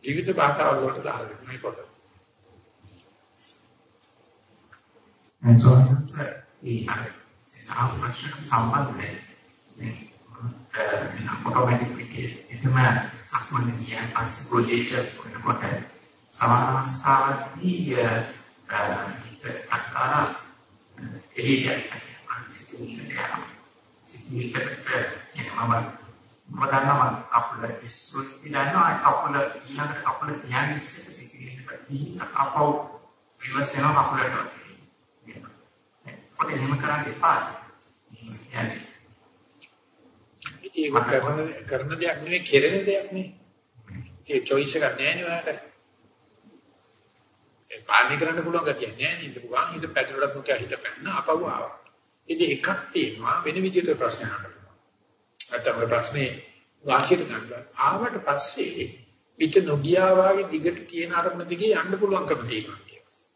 විවිධ භාෂාවල් වලට දාලා තියෙනවා පොත. එතකොට මේ අර සාපේක්ෂ සම්බන්ධය මේ ඔටෝමැටික් එකේ එතම සම්බන්ධිය පස් ප්‍රොජෙක්ට් කරනකොට සමානස්ථාදී අකාර එළියට අනිසිතියට සිතිවිල්ලට මම දන්නවා කකුල ඉස්සුත් දන්නවා කකුල ඊළඟට කකුල තියාගෙන ඉස්සෙල්ලා සිතිවිල්ලට ඊට අපව රිවර්ස් වෙනවා කකුලට. ඔතන එහෙම කරන්න එපා. ඉතින් ඒක කරන කරන දෙයක් නෙවෙයි කෙරෙන දෙයක් නේ. ඉතින් choice එකක් නැහැ නේ ඔයාලට. ඒ පාන්නේ කරන්න පුළුවන් ගතියක් නැහැ නේද? පුළුවන් හිත පැදුරට මුඛ හිත පැන්න අපව ආවා. ඉතින් එකක් තියෙනවා වෙන විදිහට ප්‍රශ්න අහන්න. නැත්නම් ඔය ප්‍රශ්නේ වාසියට ගන්න. ආවට පස්සේ පිට නොගියා වගේ දිගට තියෙන අරමුණ දිගේ යන්න පුළුවන්කම තියෙනවා.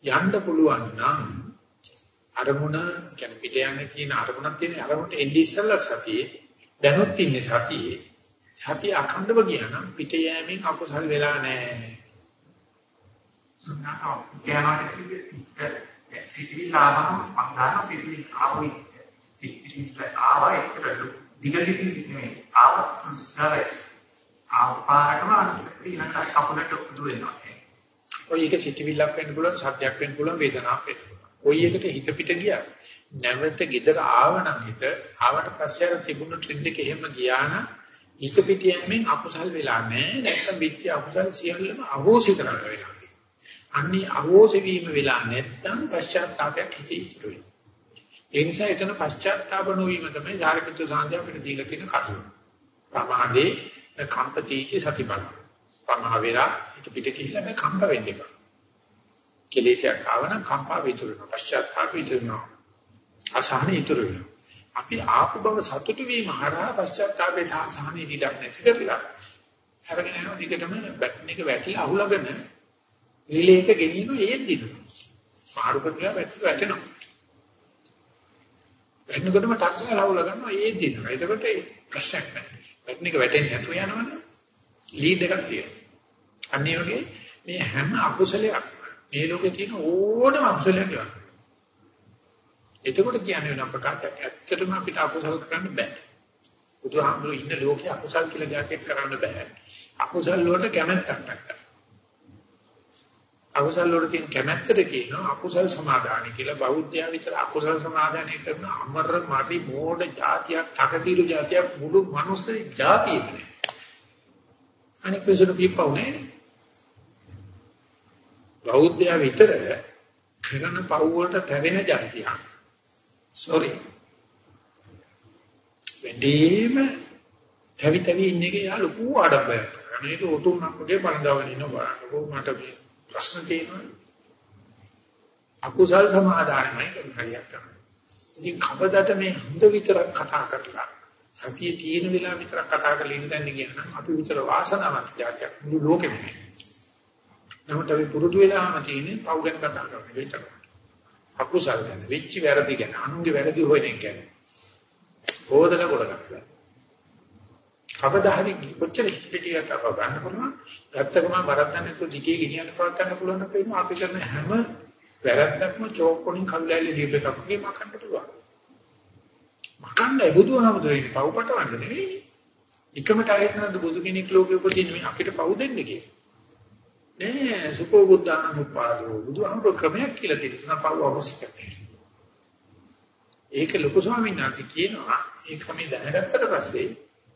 යන්න පුළුවන් නම් අරමුණ කියන්නේ පිට යන්න තියෙන අරමුණක් තියෙන අරමුණට එන්නේ ඉස්සල්ලා සතියේ දැනුත් ඉන්නේ සතියේ. සතිය අඛණ්ඩව ගියා නම් පිට යෑමෙන් අකුසල් වෙලා නැහැ. සුණාතෝ යනවා සිතිවිලි ආවම මම ගන්න සිතිවිලි ආවයි සිතිවිලි ආවා එක්කලු දිගසිතින් නෙමෙයි. ආව සරයි ආපාරටම ඊළඟට කකුලට උඩු වෙනවා. ඔය එක සිතිවිල්ලක් වෙන්න පුළුවන් සද්දයක් වෙන්න පුළුවන් වේදනාවක් වෙන්න පුළුවන් ඔය එකට හිත පිට ගියා නැවත gedara ආවනම් හිත ආවට පස්සේ අර තිබුණු ට්‍රෙන්ඩ් එක එහෙම ගියා නම් හිත පිට යෑමෙන් අකුසල් වෙලා නැහැ නැත්නම් පිට අකුසල් සියල්ලම අහෝසි කරන්න වෙනවා අන්නේ අහෝසි වීම වෙලා නැත්නම් පශ්චාත්තාවයක් හිතේ ඉතුරු වෙනවා ඒ නිසා එතන පශ්චාත්තාප නොවීම තමයි සාරිපුත්‍ර සාන්තිය අපිට දීලා තියෙන කරුණ. ප්‍රමාදේ කම්පතිච සතිපල. පමහ වේලා හිත පිට ගිහිල්ලා මේ කම්ප වෙන්න එපා. කෙලෙසයක් ආවන කම්පා විතුරන පශ්චාත්තාප විතුරන. අසහන ඉතුරු වෙනවා. අපි ආපු බව සතුටු වීම හරහා පශ්චාත්තාපේ සාහනේ ඉඩක් නැති කරලා අරගෙන යනවා දිගටම බැටන් එක වැටිලා අහුලගෙන රිලේ එක ගෙනියන ඒත් දිනවා. පාරු කරලා වැටෙනවා. වැටෙනකොටම ටක් ගාලා අවුල ගන්නවා ඒ දිනවා. එතකොට ප්‍රශ්නයක් නැහැ. වැටෙන එක වැටෙන්නේ නැතුව යනවනේ ලීඩ් එකක් තියෙනවා. අන්න ඒ වගේ මේ හැම අකුසලයක් මේ ලෝකේ තියෙන ඕනම අකුසලයක් ඉවර කරනවා. එතකොට කියන්නේ වෙන ප්‍රකාශයක් ඇත්තටම අපිට අකුසල් කරන්න බෑ. බුදුහාමුදුරු ඉන්න ලෝකේ අකුසල් කියලා දෙයක් කරන්න බෑ. අකුසල් වලට කැමැත්තක් නැත්තම්. අකුසල් වල තියෙන කැමැත්තට කියනවා අකුසල් සමාදානයි කියලා බෞද්ධයා විතර අකුසල් සමාදානය කරන අමර මාටි මෝඩ જાතියක් තකතිරු જાතියක් මුළු මිනිස්සු જાතියම නේ අනික පිසුණු පිප්පවුනේ නේ බෞද්ධයා විතර කරන පව් වලට තැවෙන જાතියක්. sorry. වෙදීම තවි තවි ඉන්නේ කියලා ලොකු ආඩම්බරයක්. මේක උතුම්ක් වගේ බලඳවගෙන ඉන්න බලන්නකෝ මට මේ ප්‍රශ්න තියෙනවා. අකුසල් සමාදානමයි කරන්න හරියක් කරනවා. ඉතින් කවදාද මේ හොඳ විතරක් කතා කරලා සතිය තියෙන වෙලාව විතරක් කතා කරලා ඉඳන් කියනනම් අපි විතර වාසනාවන්ත జాතියක් මුළු ලෝකෙම නේ. නමුත් අපි පුරුදු වෙලාම තියෙන්නේ පව් ගැන කතා කරන විතර. අකුසල් ගැන, වෙච්ච වැරදි ගැන, අනුන්ගේ වැරදි හොයන එක ගැන. හොදලා කරගන්න. කවදා හරි කොච්චර පිටියට අප ගන්න පුළුවන්. ගත්තකම වරද්දන්න තු දිගේ ගෙනියන්න පවත් ගන්න පුළුවන් නම් කියනවා අපි කරන හැම වැරද්දක්ම චෝක් වලින් කල්ලාලේ දීප එකක් වගේ මකන්න පුළුවන්. මකන්නයි බුදුහාමුදුරේ පව්පටවන්න නෙවෙයි. එකමට ආයතනද බුදු කෙනෙක් ලෝකෙ උපදින්න මේ අපිට පව් දෙන්නේ කියලා. නෑ සුකෝ බුද්ධාන උපාදෝ බුදුහාමුදුර ක්‍රමයක් කියලා තියෙනවා පව් අවශ්‍ය කරන්නේ. ඒක ලොකු ස්වාමීන් වහන්සේ කියනවා ඒක මේ දැනගත්තට පස්සේ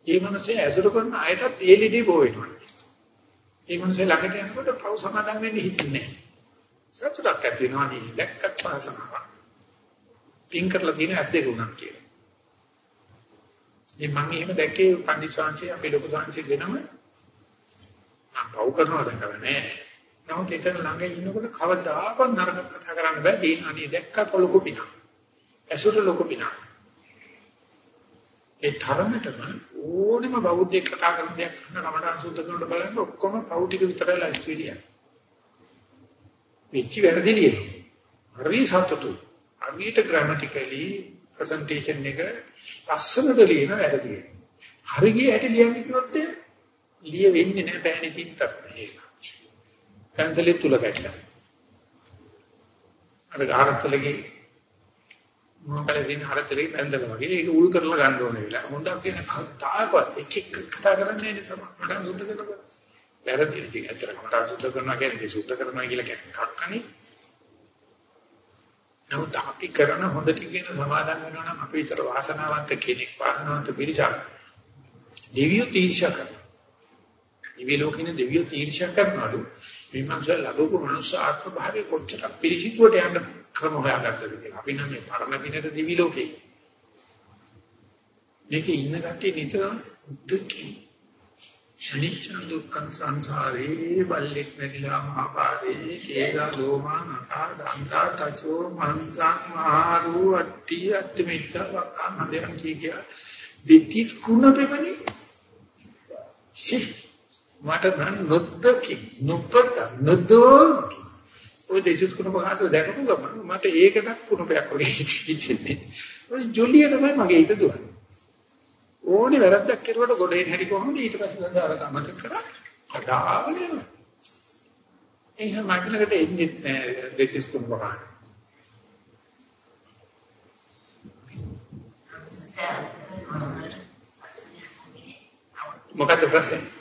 ඒ මනුස්සය ඇසුරු කරන අයටත් ඒ ලෙඩේ බෝ වෙනවා. ඒ මනුස්සය ළඟට යනකොට පව් සමාදන් වෙන්න හිතෙන්නේ නෑ. සතුටක් ඇති වෙනවා නේ දැක්කත් පාසනාව. පින් කරලා තියෙන ඇත් දෙක උනක් කියලා. ඉතින් මම එහෙම දැක්කේ පන්දි ශාන්සි අපේ ලොකු ශාන්සි දෙනම මම පව් කරනවා දැකලා නෑ. නමුත් එතන ළඟ ඉන්නකොට කවදාකවත් නරක කතා කරන්න බෑ. ඒ අනේ දැක්කට ලොකු පිනක්. ඇසුර ලොකු පිනක්. ඒ තරමටම ඕනෙම බෞද්ධයෙක් කතා කරන දෙයක් කරන කමඩන් සුද්ධ කරනකොට බලන්න ඔක්කොම පව් ටික විතරයි ලයිෆ් විදියට. වෙච්ච වැරදි ලියනවා. හරි සතුටුයි. හරියට ග්‍රැමටිකලි ප්‍රසන්ටේෂන් එක ලස්සනට ලියන වැරදි. හරි ගිය හැටි ලියන්නේ කිව්වොත් ලිය වෙන්නේ නැහැ බෑනේ තින්තක් මේක. කන්තලෙ තුල ගැටලා. අර ආරත්තලගේ මොකද දින හරතලේ බැඳලා වගේ ඒක උල් කරලා ගන්න ඕනේ වෙලා. හොඳක් කියන කතාවවත් එක එක කතා කරන්නේ නේ තමයි. මට සුද්ධ කරනකොට. වැරදි ඉතින් ඇත්තටම මට සුද්ධ කරනවා කියන්නේ සුද්ධ කරනවා කියලා කියන්නේ කක්කනේ. නමුත් අපි කරන හොඳ ටිකේන සමාදන් වෙනවා නම් අපි විතර වාසනාවන්ත කෙනෙක් වාසනාවන්ත පිරිසක් දෙවියෝ තීර්ෂා කරනවා. දිව්‍ය ලෝකෙනේ දෙවියෝ තීර්ෂා කරනවලු. මේ මනුෂ්‍ය ලැබපු මනුෂ්‍ය ආත්ම භාවයේ කොච්චර පිරිසිදුවට යන්න ක්‍රම හොයාගත්තද කියලා. අපි නම් මේ පරණ පිනට දිවි ලෝකේ. මේකේ ඉන්න කට්ටිය නිතර දුක්ඛී අනිච්ච දුක්ඛ සංසාරේ බල්ලෙක් නැතිලා මහපාරේ කේලා දෝමා නකා දන්තා තචෝ මන්සං ආරු අට්ටි අට්ටි මිච්ඡ වක්කම් හදයන් කිය දෙති කුණ පෙමනි සි මට නම් නොද්දකි නොපත නොදෝකි ඔය දෙතිස් කුණ පහත දැකපු ගමන් මට ඒකටත් කුණපයක් වගේ හිතෙන්නේ ඔය ජොලිය තමයි මගේ හිත දුවන්නේ. ඕනේ වැරද්දක් කෙරුවට ගොඩේට හැටි කොහොමද? ඊට පස්සේ සංසාරක අමතක කරා. කඩාගෙන යනවා. එහෙනම් මගලකට එන්නේ නැහැ දෙතිස් කුණ වහන මොකද ප්‍රශ්නේ?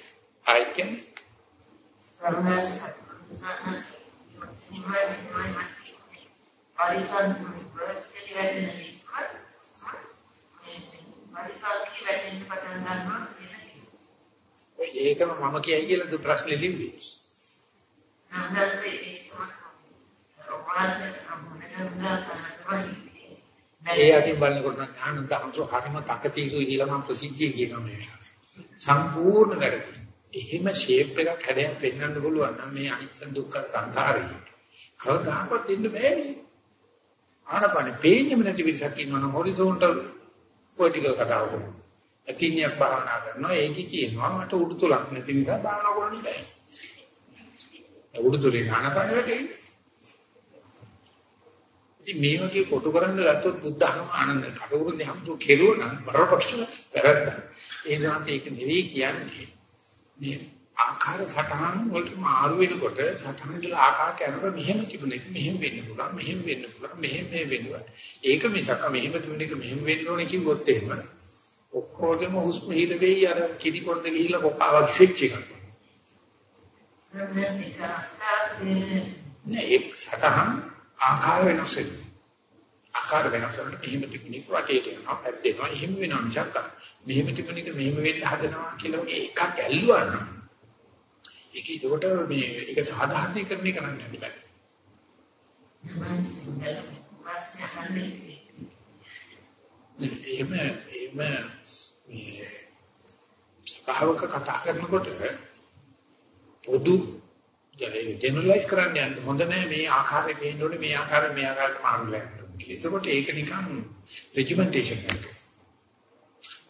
I can. Horizon පරිසල්කි වැටෙන්න පටන් ගන්නවා ඒකම මම කියයි කියලා දු ප්‍රශ්නේ ලිව්වේ. ඒ අතින් බලනකොට ඥාන දහමසෝ හරිම තකතිරුයි කියලා මම ප්‍රසිද්ධිය කියනවා මේ. සම්පූර්ණ වැරදි. එහෙම ෂේප් එකක් හැදෙන්න පෙන්වන්න පුළුවන් නම් මේ අනිත්‍ය දුක්ඛ සංඛාරය. කවදාකවත් දෙන්න බෑනේ. ආනපනේ පේන්නේම නැති විදිහක් ඉන්නවනම් හොරිසොන්ටල් වර්ටිකල් කතාව කරනවා. අතිනියක් භාවනා කරනවා ඒකි කියනවා මට උඩුතලක් නැති නිසා භාවනා කරන්න බෑ. උඩුතලේ ඥානපණ වෙන්නේ. ඉතින් මේ වගේ කොටු කරන්න ගත්තොත් බුද්ධ ධර්ම ආනන්ද කටුරුන් දෙහම්තු කෙරුවනම් බරපතල වැරද්ද. ඒ නිසා ඒක නෙවෙයි කියන්නේ මේ ආකාර සටහන් වලට මාරු වෙනකොට සටහන් ඉදලා ආකාරයට යනකොට මෙහෙම තිබුණ එක මෙහෙම වෙන්න පුළුවන් මෙහෙම වෙන්න පුළුවන් මෙහෙම මේ වෙනවා ඒක මිසක මෙහෙම තිබුණ එක මෙහෙම වෙන්න ඕනේ කිව්වොත් එහෙම ඔක්කොගෙම හුස්ම හිල වෙයි අර කිරි පොණ්ඩ ගිහිල්ලා කොපාවක් ෆික්ච් එකක්. නෑ ඒ සටහන් ආකාර වෙනස් වෙනවා ආකාර වෙනස් වලට මෙහෙම තිබුණේ වටේට යනවා පැද්දෙනවා එහෙම වෙනවා මිසක් මෙහෙම තිබුණේක මෙහෙම වෙන්න හදනවා කියලා එකක් ඇල්ලුවා නම් ඒක ඒකට මේ ඒක සාධාරණීකරණය කරන්න යන්න බෑ. එහෙම එහෙම මේ සභාවක කතා කරනකොට පොදු ජෙනරලයිස් කරන්න යන්න හොඳ නැහැ මේ ආකාරයෙන් වෙන්න ඕනේ මේ ආකාරයෙන් මේ ආකාරයට මාරු වෙන්න. ඕනේ. ඒකකොට ඒක නිකන් රෙජිමෙන්ටේෂන් එකක්.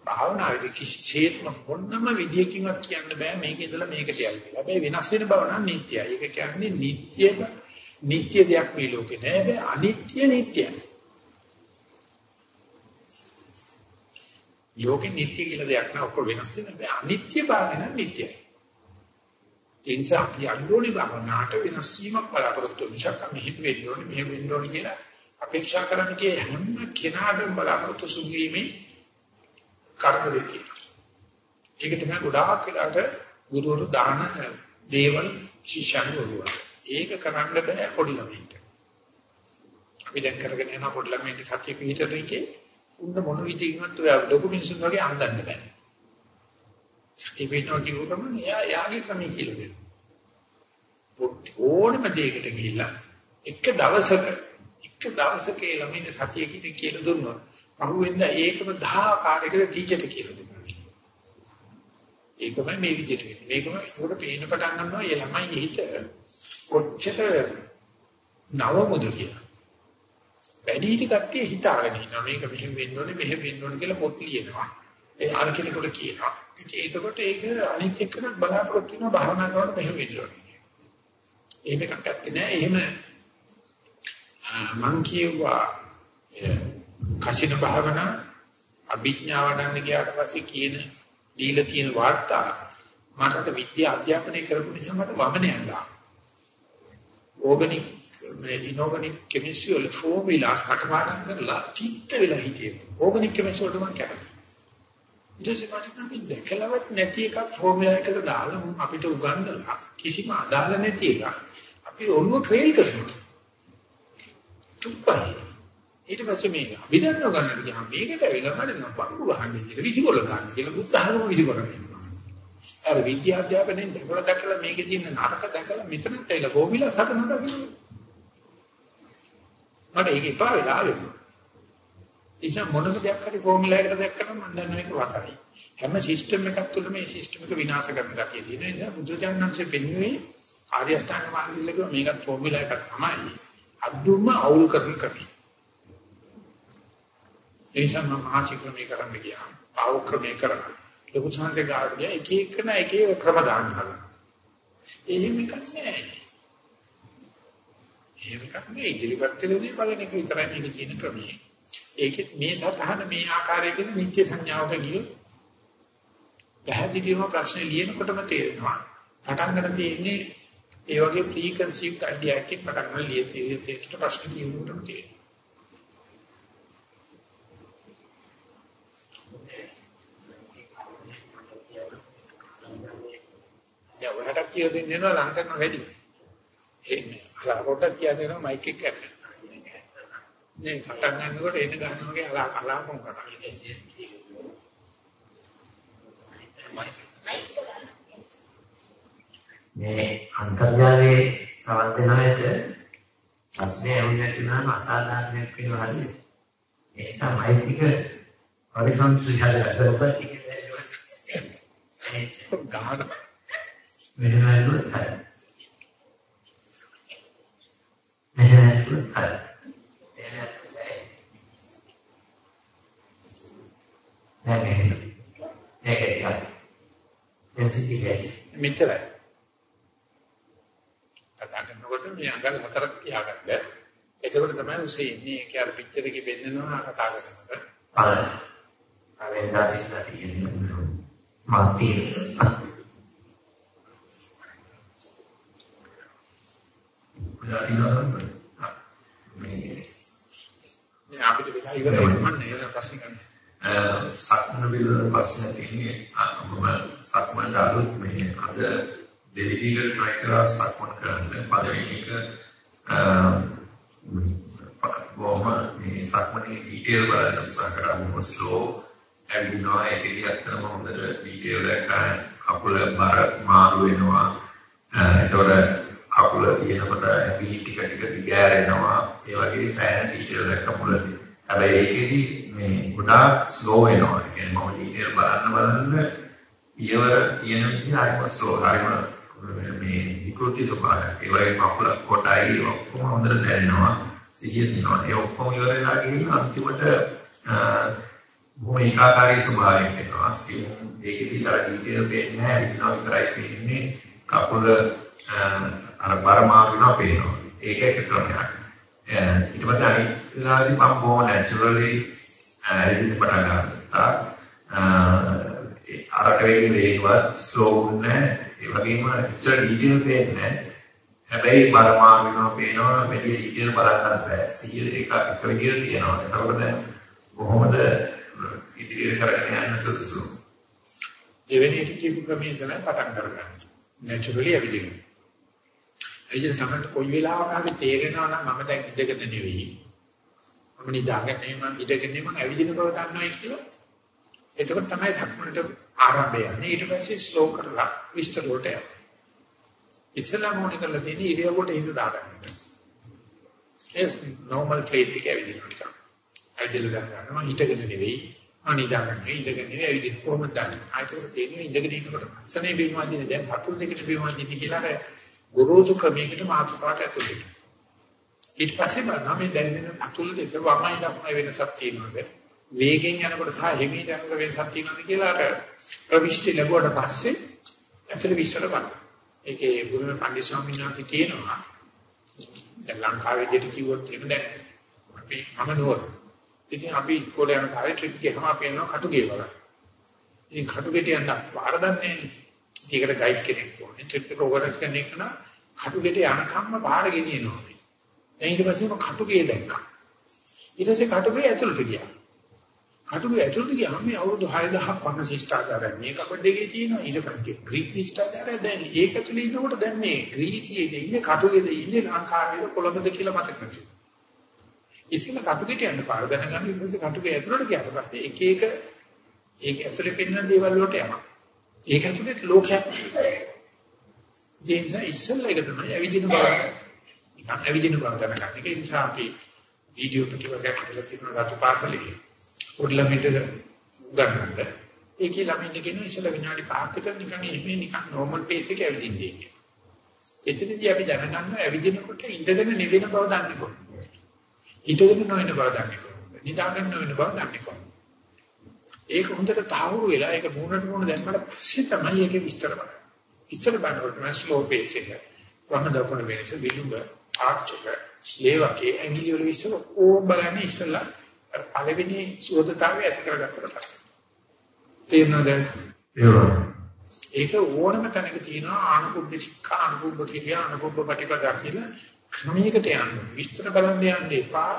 භාවනාවේදී කිසිසේත්ම මොනම විදියකින්වත් කියන්න බෑ මේක ඉඳලා මේකට යන්න කියලා. හැබැයි වෙනස් වෙන බව නම් නිට්ටයයි. ඒක කියන්නේ නිට්ටයම නිට්ටය දෙයක් මේ ලෝකේ නෑ. හැබැයි අනිත්‍ය නිට්ටයයි. ලෝකේ නිට්ටය කියලා දෙයක් නෑ. ඔක්කොම වෙනස් වෙන හැබැයි අනිත්‍ය භාවය නම් නිට්ටයයි. ඒ නිසා අපි අනුරෝණි භාවනාවට වෙනස් වීමක් බලාපොරොත්තු වෙනසක් මෙහෙම වෙන්න ඕනේ මෙහෙම වෙන්න ඕනේ කියලා අපේක්ෂා කරන්නේ හැම කෙනාටම බලාපොරොත්තු සුගීමේ කරදරේ තියෙනවා. ඒක තමයි ගොඩාක් වෙලාට ගුරුවරු දාන දේවල් ශිෂ්‍යයන් වරුවා. ඒක කරන්න බෑ පොඩි ළමයින්ට. අපි දැන් කරගෙන යන පොඩි ළමයින්ට සත්‍ය පිළිතර එකේ උන්න මොන විදිහකින්වත් ඔය ලොකු මිනිස්සුන් වගේ අන්දන්න බෑ. සත්‍ය පිළිතර කිව්වම එයා යාගේ ක්‍රමී කියලා දෙනවා. ඕනම දෙයකට ගිහිල්ලා එක දවසක එක දවසක ළමයින්ට සතිය කියලා දුන්නොත් පහුවෙන්ද ඒකම 10 ආකාරයකට ටීචර්ට කියලා දෙනවා. ඒකම මේ විදිහට වෙන්නේ. මේකම ඒකට පේන පටන් ගන්නවා ඒ ළමයි හිත කොච්චර නවමුද කියලා. වැඩිහිටි කට්ටිය හිතාගෙන ඉන්නවා මේක මෙහෙම වෙන්න ඕනේ මෙහෙම වෙන්න ඕනේ කියලා පොත් ලියනවා. ඒ අර කෙනෙකුට කියනවා. ඉතින් ඒකකොට ඒක අනිත් එක්කනක් බලාපොරොත්තු වෙනවා භාවනා කරනකොට මෙහෙම වෙන්න ඕනේ. එහෙම එකක් ඇත්තේ නෑ. එහෙම මං කියුවා කසින භාවනා අභිඥාව ගන්න ගියාට පස්සේ කියන දීලා තියෙන වාර්තා මට විද්‍යා අධ්‍යාපනය කරපු නිසා මට වමනයක් ගන්නවා. ඕගනික් මේ ඉනෝගනික් කෙමිස්ට්‍රි වල ෆෝමියුලාස් කටපාඩම් කරලා චිත්ත වෙලා හිටියේ. ඕගනික් කෙමිස්ට්‍රි වලට මම කැමතියි. ඊට පස්සේ මට දැකලවත් නැති එකක් ෆෝමියුලා එකට දාලා අපිට උගන්වලා කිසිම අදාළ නැති එකක් අපි ඔළුව ක්‍රේල් කරනවා. තුප්පයි. ඊට පස්සේ මේ අභිධර්ම ගන්නට ගියාම මේකට ඇවිල්ලා මට දෙනවා බංගු ගහන්නේ කියලා විසිකොල ගන්න කියලා බුද්ධ ධර්ම විසිකොරන්නේ. අර විද්‍යා අධ්‍යාපනයෙන් දැකලා දැකලා මේකේ තියෙන නරක දැකලා මෙතනත් ඇවිල්ලා ගෝවිලා සතන දකින්න. මට ඒක එපා වෙලා ආවෙන්නේ. ඉතින් මොනම දෙයක් හරි ෆෝමියුලා එකට දැක්කම මම දන්න මේක වතයි. හැම සිස්ටම් එකක් තුළ මේ සිස්ටම් එක විනාශ කරන ගතිය තියෙන නිසා බුදුචානන්සේ පෙන්වුවේ ආර්ය අෂ්ටාංග මාර්ගයේදී මේකත් ෆෝමියුලා එකක් තමයි. අදුම අවුල් කරන කතිය. ඒ නිසා මම ආචි ක්‍රමයේ කරන්න ගියා. ආව ක්‍රමයේ කරා. ලොකු සංසේ ගාඩිය එක එකන එක එක ක්‍රම දාන්න හදනවා. එහෙම එකක් නෑ. එහෙම එකක් නෑ. ඉදිරිපත් කළේ බලන එක විතරයි මේක තියෙන ක්‍රමයේ. ඒකෙත් මේ සතහන මේ ආකාරයකින් නිත්‍ය සංඥාවක ගිය පැහැදිලිවම ප්‍රශ්නේ ලියනකොටම තේරෙනවා. පටන් ගන්න තියෙන්නේ ඒ වගේ ප්‍රී කන්සීව්ඩ් අයිඩියා එකකින් පටන් ගන්න ලියති ලියති ප්‍රශ්න කියනකොටම තේරෙනවා. දැන් ඔයාලට කියලා දෙන්න වෙනවා ලං කරන වැඩි. එන්නේ. අලා පොඩ්ඩක් කියන්න වෙනවා මයික් එක ගන්න. නේ කටක් ගන්නකොට එන්න ගන්න වගේ අලා අලා කොම් කරා. මේ අන්තර්ජාලයේ සවන් දෙන අයට ප්‍රශ්නේ ඇහුණා කියනවා අසාධාරණයක් වෙනවා හරිද? ඒ නිසා මයික් එක පරිසම්ප්‍රදාය කරලා ගහන මෙහෙම ඇල්ලුවොත් හරි. මෙහෙම ඇල්ලුවොත් හරි. නෑ මෙහෙම. මේක එකයි. එන්සිටිගේට්. මෙච්චරයි. මේ අඟල් හතරක් තියාගන්න. එතකොට තමයි උසේ ඉන්නේ ඒක අර පිටතට ගෙන්නනවා කතා කරනකොට. ආ. අපිට විලා ඉවරයි කමන්නේ ප්‍රශ්න ගන්න. සක්මන පිළිබඳ ප්‍රශ්න තියෙන්නේ මම සක්මන් දාලුත් මේ අද දෙවිදිකට try කරා සක්මන් කරන්න. පළවෙනි එක බොහොම මේ සක්මනේ ඩීටේල් බලන්න උත්සාහ කරා. මොකද ස්ලෝ ඇවිදිනවා ඒකෙදි අත්‍තරම හොඳට ඩීටේල් එකක් කකුල බර මාරු වෙනවා. එතකොට කකුල තියෙනකොට ඇඟිලි ටික ටික දිගෑරෙනවා. ඒ වගේ සෑහෙන ඩීටේල් එකක් කකුලදී හැබැයි ඒකෙදි මේ ගොඩාක් ස්ලෝ වෙනවා. ඒ කියන්නේ මම ඩීටේල් බලන්න බලන්න ඊවර කියන විදිහ හරිම ස්ලෝ හරිම මේ විකෘති ස්වභාවයක් ඒ වගේ කකුල කොටයි ඔක්කොම හොඳට දැනෙනවා සිහිය තියෙනවා ඒ ඔක්කොම ඉවර වෙලා ගිහින් අන්තිමට බොහොම ඒකාකාරී ස්වභාවයක් වෙනවා සිහිය ඒකෙදි අර ඩීටේල් පේන්නේ නැහැ විනාඩි විතරයි පේන්නේ කකුල අර බරමාරුනවා පේනවා. ඒක එක ක්‍රමයක්. ඊට පස්සේ අනිත් වෙලාවදී මම බොහොම නැචරලි එදින පටන් ගන්නවා. අරට වෙන්නේ වේගවත් ස්ලෝ නැහැ. ඒ වගේම ඉච්චර ඩීටේල් පේන්නේ හැබැයි බරමාරුනවා පේනවා වැඩි ඩීටේල් බලන්න බෑ. 100 එක එක විදිහට තියෙනවා. ඒකවල දැන් කොහොමද ඉදිරියට කරගෙන යන්න සුදුසු? දෙවෙනි එක කියපු ක්‍රමයේ තමයි පටන් ගන්න. නැචරලි ඇවිදිනවා. එයිද සමහරට කොයි වෙලාවක හරි තේරෙනවා නම් මම දැන් ඉඳගෙන නෙවෙයි. මම නිදාගෙන මම ඉඳගෙන මම ඇවිදින බව දන්නවයි කියලා. එතකොට තමයි සක්මනට ආරම්භය යන්නේ. ඊට පස්සේ ස්ලෝ කරලා විස්තර වලට යනවා. ඉස්සලා මොන කරලා තියෙන්නේ ඉරියව්වට හිත දාගන්න එක. ඒස් normal place එක ඇවිදිනවා නිකන්. ඇවිදලා ගන්නවා මම හිතගෙන නෙවෙයි. මම නිදාගෙන ඉඳගෙන නෙවෙයි ඇවිදින කොහොමද දන්නේ? ආයෙත් තේරෙන්නේ ඉඳගෙන ඉන්නකොට අසනේ බිම්වාදිනේ දැන් පතුල් දෙකට බිම්වාදිනේ කියලා ගුරුසු ක්‍රමයකට මාතෘකාවට ඇතුළු වෙනවා. ඊට පස්සේ බලනවා මේ දැනෙන අතුල් දෙක වමයි දකුණ වෙනසක් තියෙනවද? වේගෙන් යනකොට සහ හිමීට යනකොට වෙනසක් තියෙනවද කියලා අර ප්‍රවිෂ්ටි ලැබුවට පස්සේ ඇතුළේ විස්තර බලන්න. ඒකේ ගුරුම පන්දි ස්වාමීන් වහන්සේ කියනවා දැන් ලංකාවේ දෙට කිව්වොත් එහෙම දැන් අපි මම නුවර. ඉතින් අපි ඉස්කෝලේ යන කාලේ ට්‍රිප් ගියම අපි යනවා කටුගේ වල. ඉතින් කටුගෙට යන්න පාර දන්නේ නැහැ. ඒකට ගයිඩ් කෙනෙක් ඕනේ. ට්‍රිප් එක ඕගනයිස් කරන එක නා කටුගෙට යනකම්ම පාර ගෙනියනවා. දැන් ඊට පස්සේ මම කටුගේ දැක්කා. ඊට පස්සේ කටුගේ ඇතුළට ගියා. කටුගේ ඇතුළට ගියාම මේ අවුරුදු 6000ක් පන්න ශිෂ්ටාචාරය මේ කපඩ දෙකේ තියෙනවා. ඊට පස්සේ ග්‍රීක ශිෂ්ටාචාරය දැන් ඒක ඇතුළේ ඉන්නකොට දැන් මේ ග්‍රීසියේ ඉන්නේ කටුගේද ඉන්නේ ලංකාවේ කොළඹද කියලා මතක නැති. ඉතින් කටුගෙට යන්න පාර දැනගන්න ඊට පස්සේ කටුගේ ඇතුළට ගියාට පස්සේ එක එක ඒක ඇතුළේ පෙන්වන දේවල් වලට යනවා. ඒක ඇතුළේ ලෝකයක් ජේන්ස ඉස්සෙල්ලා එක තමයි ඇවිදින බව. නිකන් ඇවිදින බව දැනගන්න. ඒක නිසා අපි වීඩියෝ පිටුවකට හදලා තියෙන රතු පාසලේ උඩලමිට ගන්නන්න. ඒකේ ළමින් කියන ඉස්සෙල්ලා විනාඩි 5ක් විතර නිකන් එමේ නිකන් normal pace එකේ ඇවිදින්නේ. එතනදී අපි දැනගන්න ඇවිදිනකොට ඉඳගෙන නෙවෙන බව දන්නේ කොහොමද? හිටගෙන නොවන බව දන්නේ කොහොමද? නිදාගෙන නොවන බව දන්නේ කොහොමද? ඒක හොඳට තහවුරු වෙලා ඒක මූණට මූණ දැම්මට පස්සේ තමයි ඒකේ විස්තර බලන්නේ. ඉස්සර බලනකොට මම ස්ලෝ පේස් එක වම දකුණ වෙනස විදුඹ ආර්ච් එක ස්ලේවකේ ඇඟිලි වල විස්තර ඕම් බලන්නේ ඉස්සලා පළවෙනි සුවදතාවය ඇති කරගත්තට පස්සේ. තේරෙනවද? ඒක ඕනම තැනක තියෙනවා ආනුභව ශික්ෂා ආනුභව කිරියා ආනුභව ප්‍රතිපදා කියලා ක්‍රමයකට යන්න. විස්තර බලන්න යන්න එපා.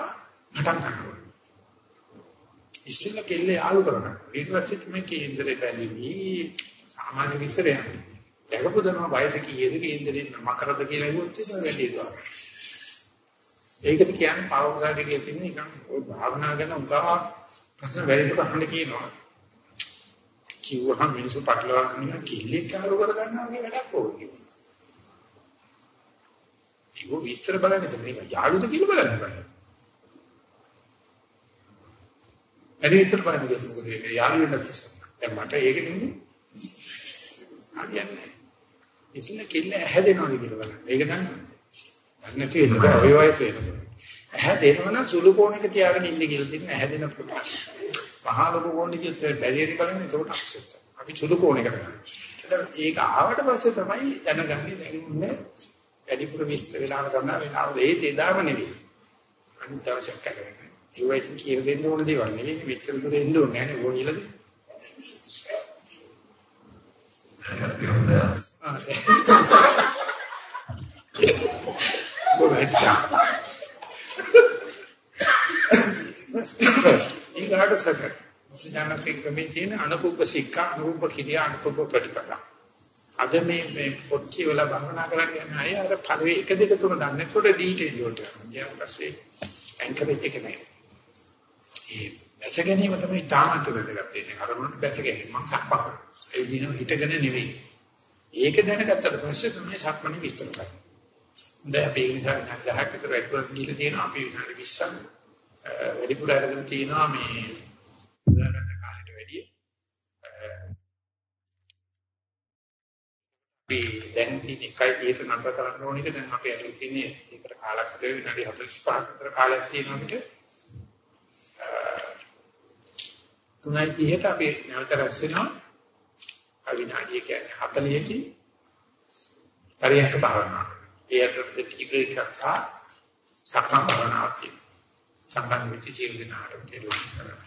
පටන් ගන්නවා. ඉස්සෙල්ලා කෙල්ල යාළු කරනවා. ඊට පස්සේ තමයි කේන්දරේ බැලිවි සාමාන්‍ය විස්තරය. දැකපු දම වයස කීයද කේන්දරේ මකරද කියලා හෙව්වොත් ඒක වැඩි දුවක්. ඒකට කියන්නේ පාවොක්සාඩේ තියෙන නිකන් ඔය භාවනා කරන උගා ප්‍රශ්න වැඩිපුර අහන්න කියනවා. කිව්වහම මිනිස්සු පටලවා ගන්න කිල්ලෙක් යාළු කරගන්නවා වගේ වැඩක් ඕනේ. ඒක විස්තර බලන්නේ මේක යාළුද කියලා බලන්න බෑ. වැඩි විතර බලන්න ගියොත් මොකද වෙන්නේ? යාළු වෙන්නත් ඉස්සෙල්ලා. දැන් මට ඒක නෙමෙයි. හරියන්නේ. ඉතින් කෙල්ල හැදෙනවද කියලා බලන්න. ඒක නම් නැති වෙන්න බෑ. ඔය වයස වෙනකොට. හැදෙනවනම් සුළු කෝණයක තියාගෙන ඉන්න කියලා තියෙන හැදෙන පුතා. පහළ කෝණයක බැරියරි බලන්න ඒකට අක්සෙප්ට්. අපි සුළු කෝණයකට ගන්නවා. ඒක ආවට පස්සේ තමයි දැනගන්නේ දැනෙන්නේ වැඩිපුර විස්තර වෙලාව ගන්න වෙලාව ඒ තේදාම නෙවෙයි. අනිත් දවසක් කරගෙන. ඒවා ඉතින් කියලා දෙන්න ඕන දේවල් නෙවෙයි මෙච්චර දුර එන්න ඕනේ නැහැ නේ ඕනියලද go right down. first thing first, you got to settle. සුජානතික ක්‍රමේ තියෙන අනුකුබ්බ සික්ඛා අනුකුබ්බ කිරියා අනුකුබ්බ ප්‍රතිපදා. අද මේ මේ පොත් කියවලා භවනා කරන්න යන අය අර පළවෙනි එක දෙක තුන දන්නේ නැතුව ඩීටේල් වලට යනවා. ඊට පස්සේ ඇන්කරේජ් එක නෑ. ඒ බැස ගැනීම තමයි තාමත් වැදගත් වෙන්නේ. අරමුණට බැස ගැනීම මම සක්පක්. ඒ දින හිටගෙන නෙවෙයි. ඒක දැනගත්තට පස්සේ තමයි සක්මණේ විස්තර කරන්නේ. දැන් අපි ඒ නිසා විනාඩි 10ක් විතර ඇතුළත ගිහලා තියෙනවා. අපි විනාඩි 20ක් වැඩිපුර අරගෙන තියෙනවා මේ උදාගත්ත කාලෙට වැඩිය. අපි දැන් තියෙන එකයි පිට නතර කරන්න ඕනේ. දැන් අපි අරගෙන තියෙන්නේ ඒකට කාලක් විතර විනාඩි 45ක් විතර කාලයක් තියෙනවා අපිට. තුනයි 30ට අපි නැවත රැස් වෙනවා. අවිනාඩිය කියන්නේ 40කින් පරියන්ක භාවනාව. ඒ අතර ටිකේක කතා සක්මන් භාවනාවක් තියෙනවා. සම්බන්ධ වෙච්ච ජීවිතනාට කෙරුවා.